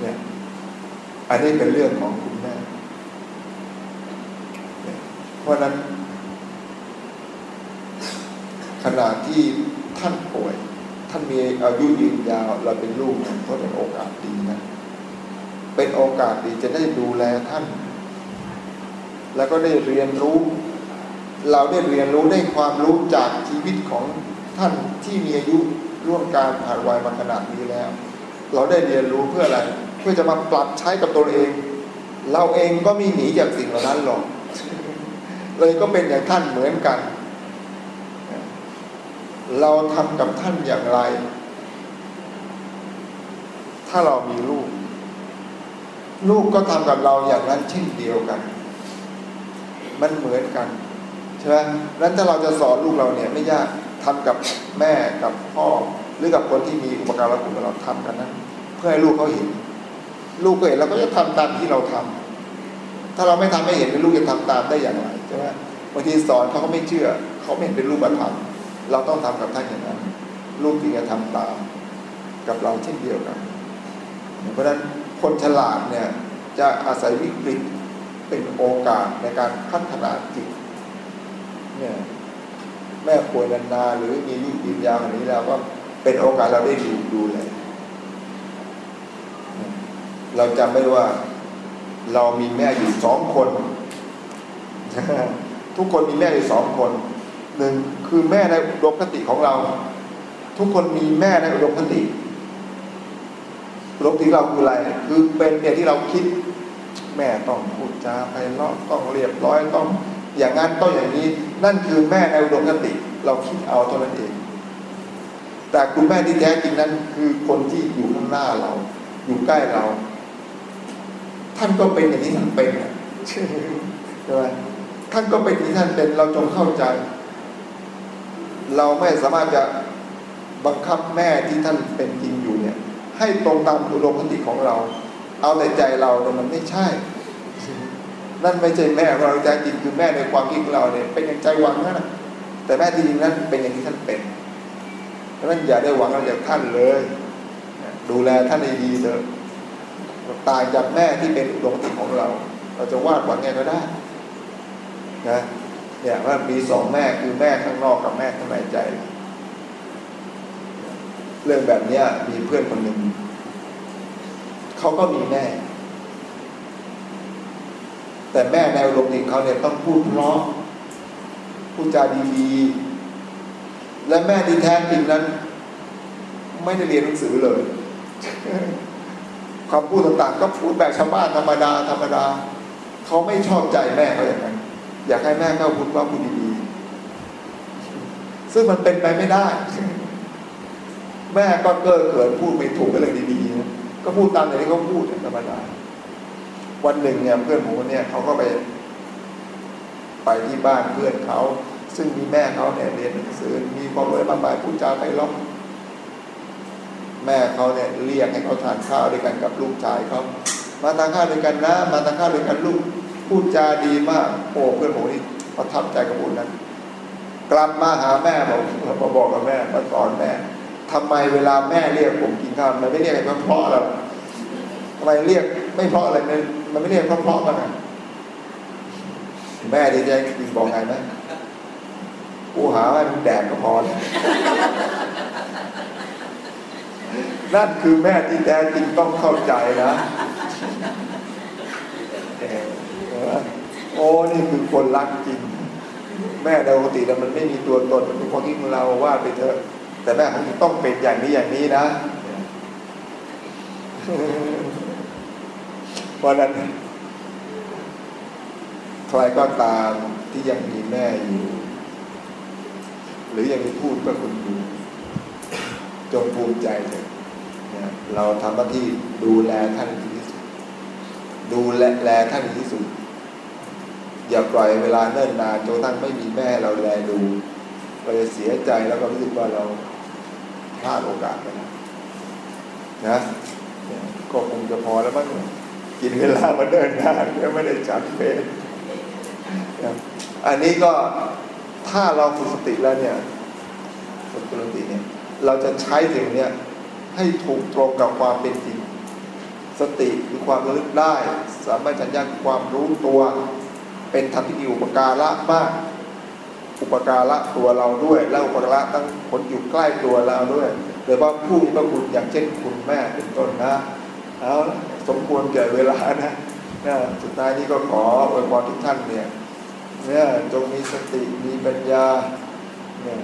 เนี่ยอันนี้เป็นเรื่องของคุณแม่เพราะนั้น ขณะที่ท่านป่วย ท่านมีอายุยืนยาว เราเป็นลูกก็เป็นโอกาสดีนะ เป็นโอกาสดีจะได้ดูแลท่าน แล้วก็ได้เรียนรู้ เราได้เรียนรู้ได้ความรู้จากชีวิตของท่านที่มีอายุร่วมการผ่านวัยมาขนาดนี้แล้ว เราได้เรียนรู้เพื่ออะไร เพื่อจะมาปรับใช้กับตัวเอง เราเองก็มีหนีจากสิ่งเหล่านั้นหรอกเลยก็เป็นอย่างท่านเหมือนกัน เราทำกับท่านอย่างไร ถ้าเรามีลูก ลูกก็ทำกับเราอย่างนั้นเช่นเดียวกัน มันเหมือนกันใช่ไหมนั้นถ้าเราจะสอนลูกเราเนี่ยไม่ยากทำกับแม่กับพ่อหรือกับคนที่มีอุปการะคุณกับเราทำกันนะเพื่อให้ลูกเขาเห็น ลูกก็เห็นเราก็จะทำตามที่เราทำถ้าเราไม่ทำไม่เห็นลูกจะทำตามได้อย่างไรใช่ไหมบางทีสอนเขาก็ไม่เชื่อ เขาไม่เห็นเป็นรูปธรรม เราต้องทำกับท่านอย่างนั้นลูกจึงจะทำตามกับเราเช่นเดียวกัน เพราะฉะนั้นคนฉลาดเนี่ยจะอาศัยวิกฤตเป็นโอกาสในการพัฒนาจิตเนี่ยแม่ป่วยนานๆหรือมีอายุยืนยาวอย่างนี้แล้วก็เป็นโอกาสเราได้ดูดูเลย เราจำไม่ว่าเรามีแม่อยู่สองคน ทุกคนมีแม่อยู่สองคน หนึ่งคือแม่ในอุดมคติของเรา ทุกคนมีแม่ในอุดมคติอุดมคติเราคืออะไร คือเป็นเนี่ยที่เราคิด แม่ต้องพูดจาไพเราะต้องเรียบร้อยต้องอย่างนั้นต้องอย่างนี้ นั่นคือแม่ในอุดมคติ เราคิดเอาเท่านั้นเอง แต่คุณแม่ที่แท้จริงนั้นคือคนที่อยู่ข้างหน้าเรา อยู่ใกล้เรา ท่านก็เป็นอย่างที่ท่านเป็นใช่ไหมท่านก็เป็นอย่างที่ท่านเป็นเราจงเข้าใจ เราไม่สามารถจะบังคับแม่ที่ท่านเป็นจริงอยู่เนี่ย ให้ตรงตามอุดมคติของเรา เอาแต่ใจเราเนี่ยมันไม่ใช่ นั่นไม่ใช่แม่เราใจจริงคือแม่ในความคิดของเราเนี่ยเป็นอย่างใจหวังนั่นนะแต่แม่ที่จริงนั้นเป็นอย่างที่ท่านเป็นดังนั้นอย่าได้หวังอะไรจากท่านเลย ดูแลท่านให้ดีเถอะตายจากแม่ที่เป็นอุดมคติของเรา เราจะวาดหวังไงก็ได้นะ เนี่ยว่ามีสองแม่คือแม่ข้างนอกกับแม่ข้างในใจ เรื่องแบบนี้มีเพื่อนคนหนึ่งเขาก็มีแม่ แต่แม่ในอารมณ์ของเขาเนี่ยต้องพูดเพราะพูดจาดีๆ และแม่ที่แท้จริงนั้น ไม่ได้เรียนหนังสือเลยคำพูดต่างๆ ก็พูดแบบชาวบ้านธรรมดาธรรมดา เขาไม่ชอบใจแม่เขาอย่างนั้น อยากให้แม่เข้าพูดว่าพูดดีๆซึ่งมันเป็นไปไม่ได้ แม่ก็เกิดเกิดพูดไม่ถูกก็เลยดีๆก็พูดตามอย่างที่เขาพูดธรรมดาวันหนึ่งเนี่ยเพื่อนผมเนี่ยเขาก็ไป ไปที่บ้านเพื่อนเขา ซึ่งมีแม่เขาเนี่ยเรียนหนังสือ มีความรู้มากมายพูดจาไปร้อแม่เขาเนี่ยเรียกให้เขาทานข้าวด้วยกันกับลูกชายเขามาทานข้าวด้วยกันนะ มาทานข้าวด้วยกันลูก พูดจาดีมาก โอ้เพื่อนผมนี่ประทับใจกับพูดนั้น กลับมาหาแม่ผมมาบอกกับแม่มาสอนแม่ทำไมเวลาแม่เรียกผมกินข้าวมันไม่เรียกให้เพราะอะไรทำไมเรียกไม่เพราะอะไรมันมันไม่เรียกเพราะเพราะมันแม่ดีใจกินบอกไงไหมกูหาว่ามึงแดกก็พอแล้วนั่นคือแม่ที่แท้จริงต้องเข้าใจนะ โอ้นี่คือคนรักจริง แม่โดยปกติแล้วมันไม่มีตัวตนมันเป็นความคิดของเราว่าไปเถอะ แต่แม่ของต้องเป็นอย่างนี้อย่างนี้นะเพราะนั้นใครก็ตามที่ยังมีแม่อยู่ หรือยังมีพูดก็คุณอยู่จงภูมิใจเถอะเราทำหน้าที่ดูแลท่านที่สุด ดูแลแลท่านที่สุด อย่าปล่อยเวลาเนิ่นนานจนทั้งไม่มีแม่เราแลดูเราจะเสียใจแล้วก็รู้สึกว่าเราพลาดโอกาสไปนะก็คงจะพอแล้วมั้งกินเวลามาเดินนานก็ไม่ได้จัดเพลอันนี้ก็ถ้าเราฝึกสติแล้วเนี่ยฝึกสติเนี่ยเราจะใช้สิ่งเนี้ยให้ถูกตรงกับความเป็นจริง สติคือความระลึกได้สามารถจัญญาความรู้ตัว เป็นธรรมที่มีอุปการะมาก อุปการะตัวเราด้วย และอุปการะตั้งคนอยู่ใกล้ตัวเราด้วยโดยว่าผู้มีพระคุณอย่างเช่นคุณแม่เป็นต้นนะเอาสมควรแก่เวลานะนะสุดท้ายนี้ก็ขออวยพรทุกท่านเนี่ยเนี่ยจงมีสติมีปัญญาเนี่ย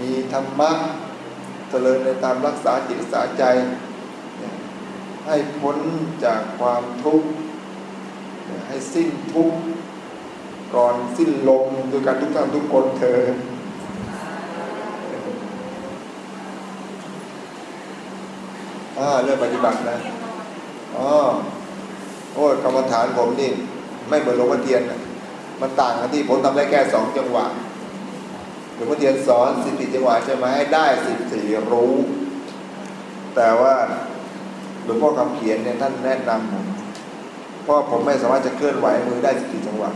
มีธรรมะเจริญในตามรักษาจิตรักษาใจ ให้พ้นจากความทุกข์ให้สิ้นทุกข์ ก่อนสิ้นลมโดยการทุกท่านทุกคนเธออ่าเรื่องปฏิบัตินะอ๋อโอ้ยกรรมฐานผมนี่ ไม่เหมือนหลวงพ่อเทียนนะมันต่างกันที่ผมทำได้แค่สองจังหวะหลวงพ่อเทียนสอนสิบสี่จังหวะใช่ไหมให้ได้สิบสี่รู้ แต่ว่าหลวงพ่อคำเขียนเนี่ยท่านแนะนำผมเพราะผมไม่สามารถจะเคลื่อนไหวมือได้สิบสี่จังหวะ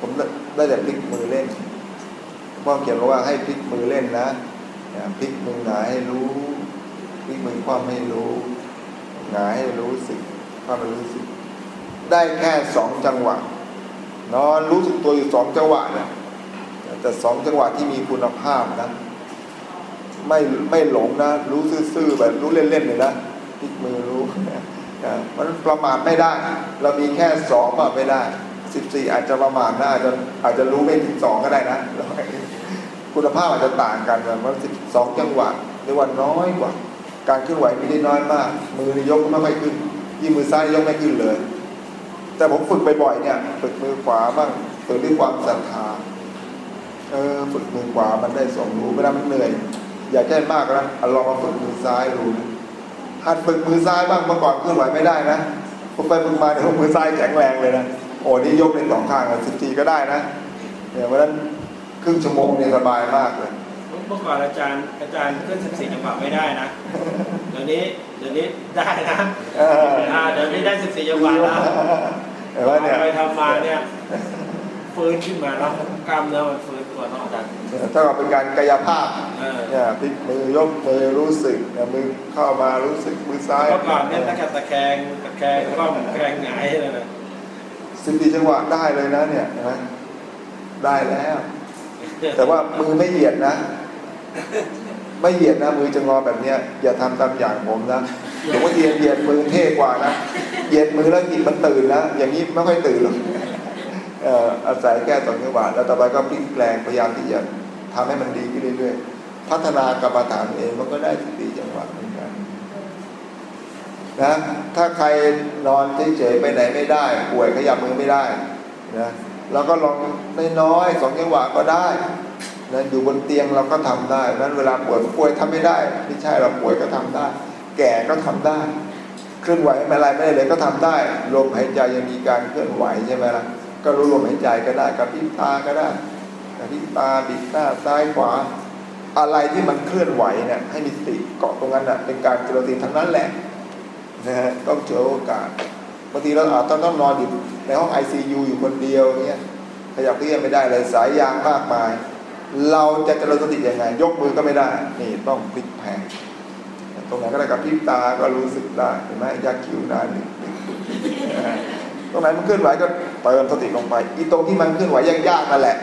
ผมได้แต่พลิกมือเล่นพ่อเขียนว่าให้พลิกมือเล่นนะพลิกมือหงายให้รู้พลิกมือคว่ำให้รู้หงายให้รู้สึกคว่ำให้รู้สึก ได้แค่สองจังหวะ นอนรู้สึกตัวอยู่สองจังหวะเนี่ยแต่สองจังหวะที่มีคุณภาพนะไม่ไม่หลงนะ รู้ซื่อๆแบบรู้เล่นๆเลยนะพลิกมือรู้มันประมาทไม่ได้ เรามีแค่สองมาไม่ได้ สิบสี่อาจจะประมาทนะอาจจะอาจจะรู้ไม่ถึงสองก็ได้นะคุณภาพอาจจะต่างกันเพราะสิบสองจังหวะในวันน้อยกว่า การเคลื่อนไหวมีได้น้อยมาก มือยกไม่ค่อยขึ้นยิ่งมือซ้ายยกไม่ขึ้นเลย แต่ผมฝึกบ่อยๆเนี่ย ฝึกมือขวาบ้างฝึกด้วยความศรัทธาเออฝึกมือขวามันได้สองรู้ไม่ได้มันเหนื่อย อย่าแก้มากนะลองมาฝึกมือซ้ายรู้หัดฝึกมือซ้ายบ้างเมื่อก่อนเคลื่อนไหวไม่ได้นะผมไปฝึกมาเดี๋ยวมือซ้ายแข็งแรงเลยนะ โอ้นี่ยกในสองข้างสิบทีก็ได้นะเนี่ยเพราะนั้นครึ่งชั่วโมงเนี่ยสบายมากเลยเมื่อก่อนอาจารย์อาจารย์ขึ้นสิบสี่จังหวะไม่ได้นะเดี๋ยวนี้เดี๋ยวนี้ได้นะเดี๋ยวนี้ได้สิบสี่จังหวะแล้วแต่ว่าเนี่ยไปทำมาเนี่ยฟื้นขึ้นมาแล้วกล้ามเนื้อมันฟื้นตัวน้องอาจารย์ถ้าเราเป็นการกายภาพเนี่ยพลิกมือยกมือรู้สึกมือเข้ามารู้สึกมือซ้ายเมื่อก่อนเนี่ยตะแคงตะแคงตะแคงก็ตะแคงหงายเลยนะ สิบสี่จังหวะได้เลยนะเนี่ยนะได้แล้ว แต่ว่ามือไม่เหยียดนะ ไม่เหยียดนะ มือจะงอแบบเนี้ย อย่าทำตามอย่างผมนะหลวงพ่อเทียนเหยียดมือเท่กว่านะเหยียดมือแล้วจิตมันตื่นนะอย่างนี้ไม่ค่อยตื่นหรอกอาศัยแก้ต่อจังหวะแล้วต่อไปก็พลิกแปลงพยายามที่จะทำให้มันดีขึ้นเรื่อยๆพัฒนากรรมฐานเองมันก็ได้สิจังหวะ นะถ้าใครนอนเฉยๆไปไหนไม่ได้ ป่วยขยับมือไม่ได้นะเราก็ลองน้อยๆสองจังหวะก็ได้นะอยู่บนเตียงเราก็ทำได้นั้นเวลาป่วยป่วยทำไม่ได้ไม่ใช่เราป่วยก็ทำได้ แก่ก็ทำได้ เคลื่อนไหวไม่อะไรไม่ได้เลยก็ทำได้ลมหายใจยังมีการเคลื่อนไหวใช่ไหมล่ะก็รู้ลมหายใจก็ได้กับพิบตาก็ได้กระพริบตาบิดหน้าซ้ายขวา อะไรที่มันเคลื่อนไหวเนี่ยให้มีสติเกาะตรงนั้นน่ะเป็นการเจริญสติทั้งนั้นแหละ นะฮะต้องเจอโอกาสบางทีเราอาจต้องต้องนอนอยู่ในห้อง ICU อยู่คนเดียวเงี้ยขยับเรียนไม่ได้เลยสายยางมากมาย เราจะเจริญสติยังไง ยกมือก็ไม่ได้ นี่ต้องพลิกแพงตรงไหนก็ได้กับพิบตาก็รู้สึกได้เห็นไหมยักคิ้วหน้าหนึ่งตรงไหนมันเคลื่อนไหวก็เติมสติลงไป อีตรงที่มันเคลื่อนไหวยากๆนั่นแหละ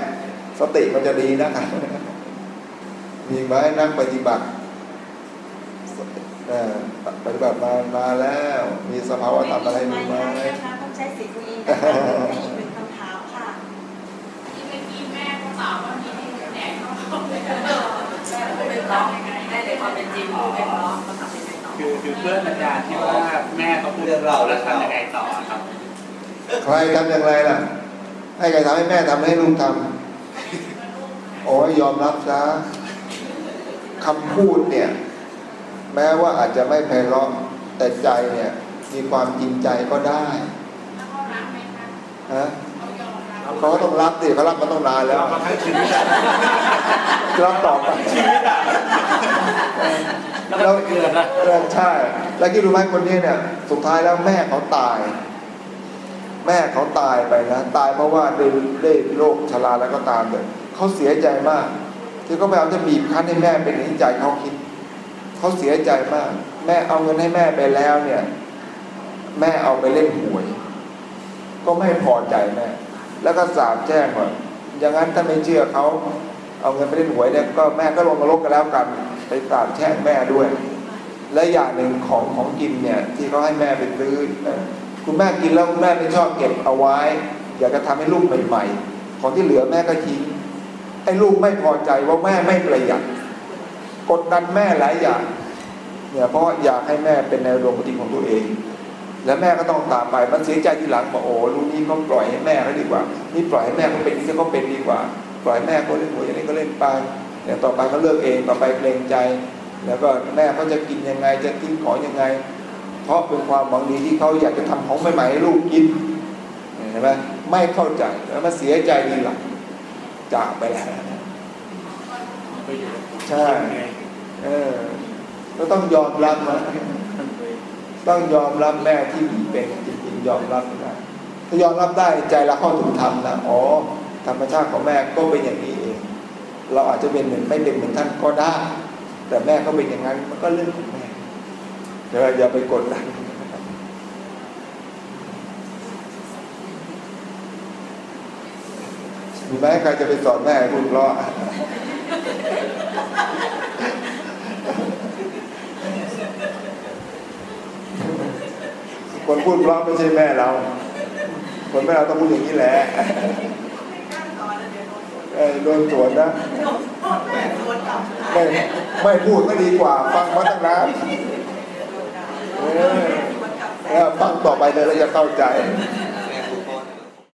สติมันจะดีนะครับมีไหมนักปฏิบัติ ปฏิบัติมามาแล้ว มีสภาวะธรรมอะไรมีไหมนะคะต้องใช้สิทธิ์ตัวเองนะคะอีกเป็นคำถามค่ะที่เมื่อกี้แม่ก็ถามว่ามีที่แหนเขาเขาเลยแม่พูดเป็นร้องแม่ในความเป็นจริงพูดเป็นร้องมันทำยังไงต่อคือคือเพื่อนอาจารย์ที่ว่าแม่เขาพูดเรื่องเราแล้วทำยังไงต่อครับใครทำอย่างไรล่ะ ให้ใครทำให้แม่ทำให้ลูกทำโอ้ยยอมรับซะคำพูดเนี่ย แม้ว่าอาจจะไม่ไพเราะแต่ใจเนี่ย มีความจริงใจก็ได้แล้วเขารักไหมคะฮะเขายอมรับเขาก็ต้องรับสิเขารับมาต้องนานแล้วเรามาทั้งชีวิตอะรับต่อไปชีวิตอะแล้วก็เกิดนะเออใช่ แล้วคิดรู้ไหมคนนี้เนี่ย สุดท้ายแล้วแม่เขาตาย แม่เขาตายไปนะตายเพราะว่าได้ได้โรคชราแล้วก็ตามเลยเขาเสียใจมากที่เขาพยายามจะบีบคั้นให้แม่เป็นอย่างที่ใจเขาคิด เขาเสียใจมาก แม่เอาเงินให้แม่ไปแล้วเนี่ย แม่เอาไปเล่นหวย ก็ไม่พอใจแม่แล้วก็สาบแช่งว่าอย่างนั้นถ้าไม่เชื่อเขาเอาเงินไปเล่นหวยเนี่ยก็แม่ก็ลงนรกกันแล้วกันไปสาบแช่งแม่ด้วย และอย่างหนึ่งของของกินเนี่ย ที่เขาให้แม่ไปซื้อคุณแม่กินแล้วคุณแม่ไม่ชอบเก็บเอาไว้ อยากจะทำให้ลูกใหม่ๆของที่เหลือแม่ก็ทิ้งไอ้ลูกไม่พอใจว่าแม่ไม่ประหยัด กดดันแม่หลายอย่างเนี่ยเพราะอยากให้แม่เป็นในดวงปฏิของตัวเอง แล้วแม่ก็ต้องตามไปมันเสียใจทีหลังบอกโอ้ลูกนี้เขาปล่อยให้แม่เขาดีกว่า นี่ปล่อยให้แม่เขาเป็นที่เขาเป็นดีกว่า ปล่อยให้แม่เขาเล่นหวยอย่างนี้ก็เล่นไปเนี่ยต่อไปเขาเลิกเองต่อไปเกรงใจ แล้วก็แม่เขาจะกินยังไงจะทิ้งของยังไง เพราะเป็นความหวังดีที่เขาอยากจะทำของใหม่ๆให้ลูกกินเห็นไหมไม่เข้าใจแล้วมาเสียใจทีหลังจากไปแล้วไปอยู่กับใช่ เออก็ต้องยอมรับนะต้องยอมรับแม่ที่มีเป็นจริงๆยอมรับได้ถ้ายอมรับได้ใจเราเข้าถึงธรรมนะอ๋อธรรมชาติของแม่ก็เป็นอย่างนี้เอง เราอาจจะเป็นเหมือนไม่เป็นเหมือนท่านก็ได้ แต่แม่เขาเป็นอย่างนั้นมันก็เรื่องของแม่เดี๋ยวอย่าไปกดดันมีไหมใครจะไปสอนแม่ให้พูดเพราะ คนพูดเพราะไม่ใช่แม่เรา คนแม่เราต้องพูดอย่างนี้แหละเอ้ยโดนสวนนะไม่ไม่พูดก็ดีกว่า ฟังมาตั้งนานเออฟังต่อไปเลยแล้วจะเข้าใจ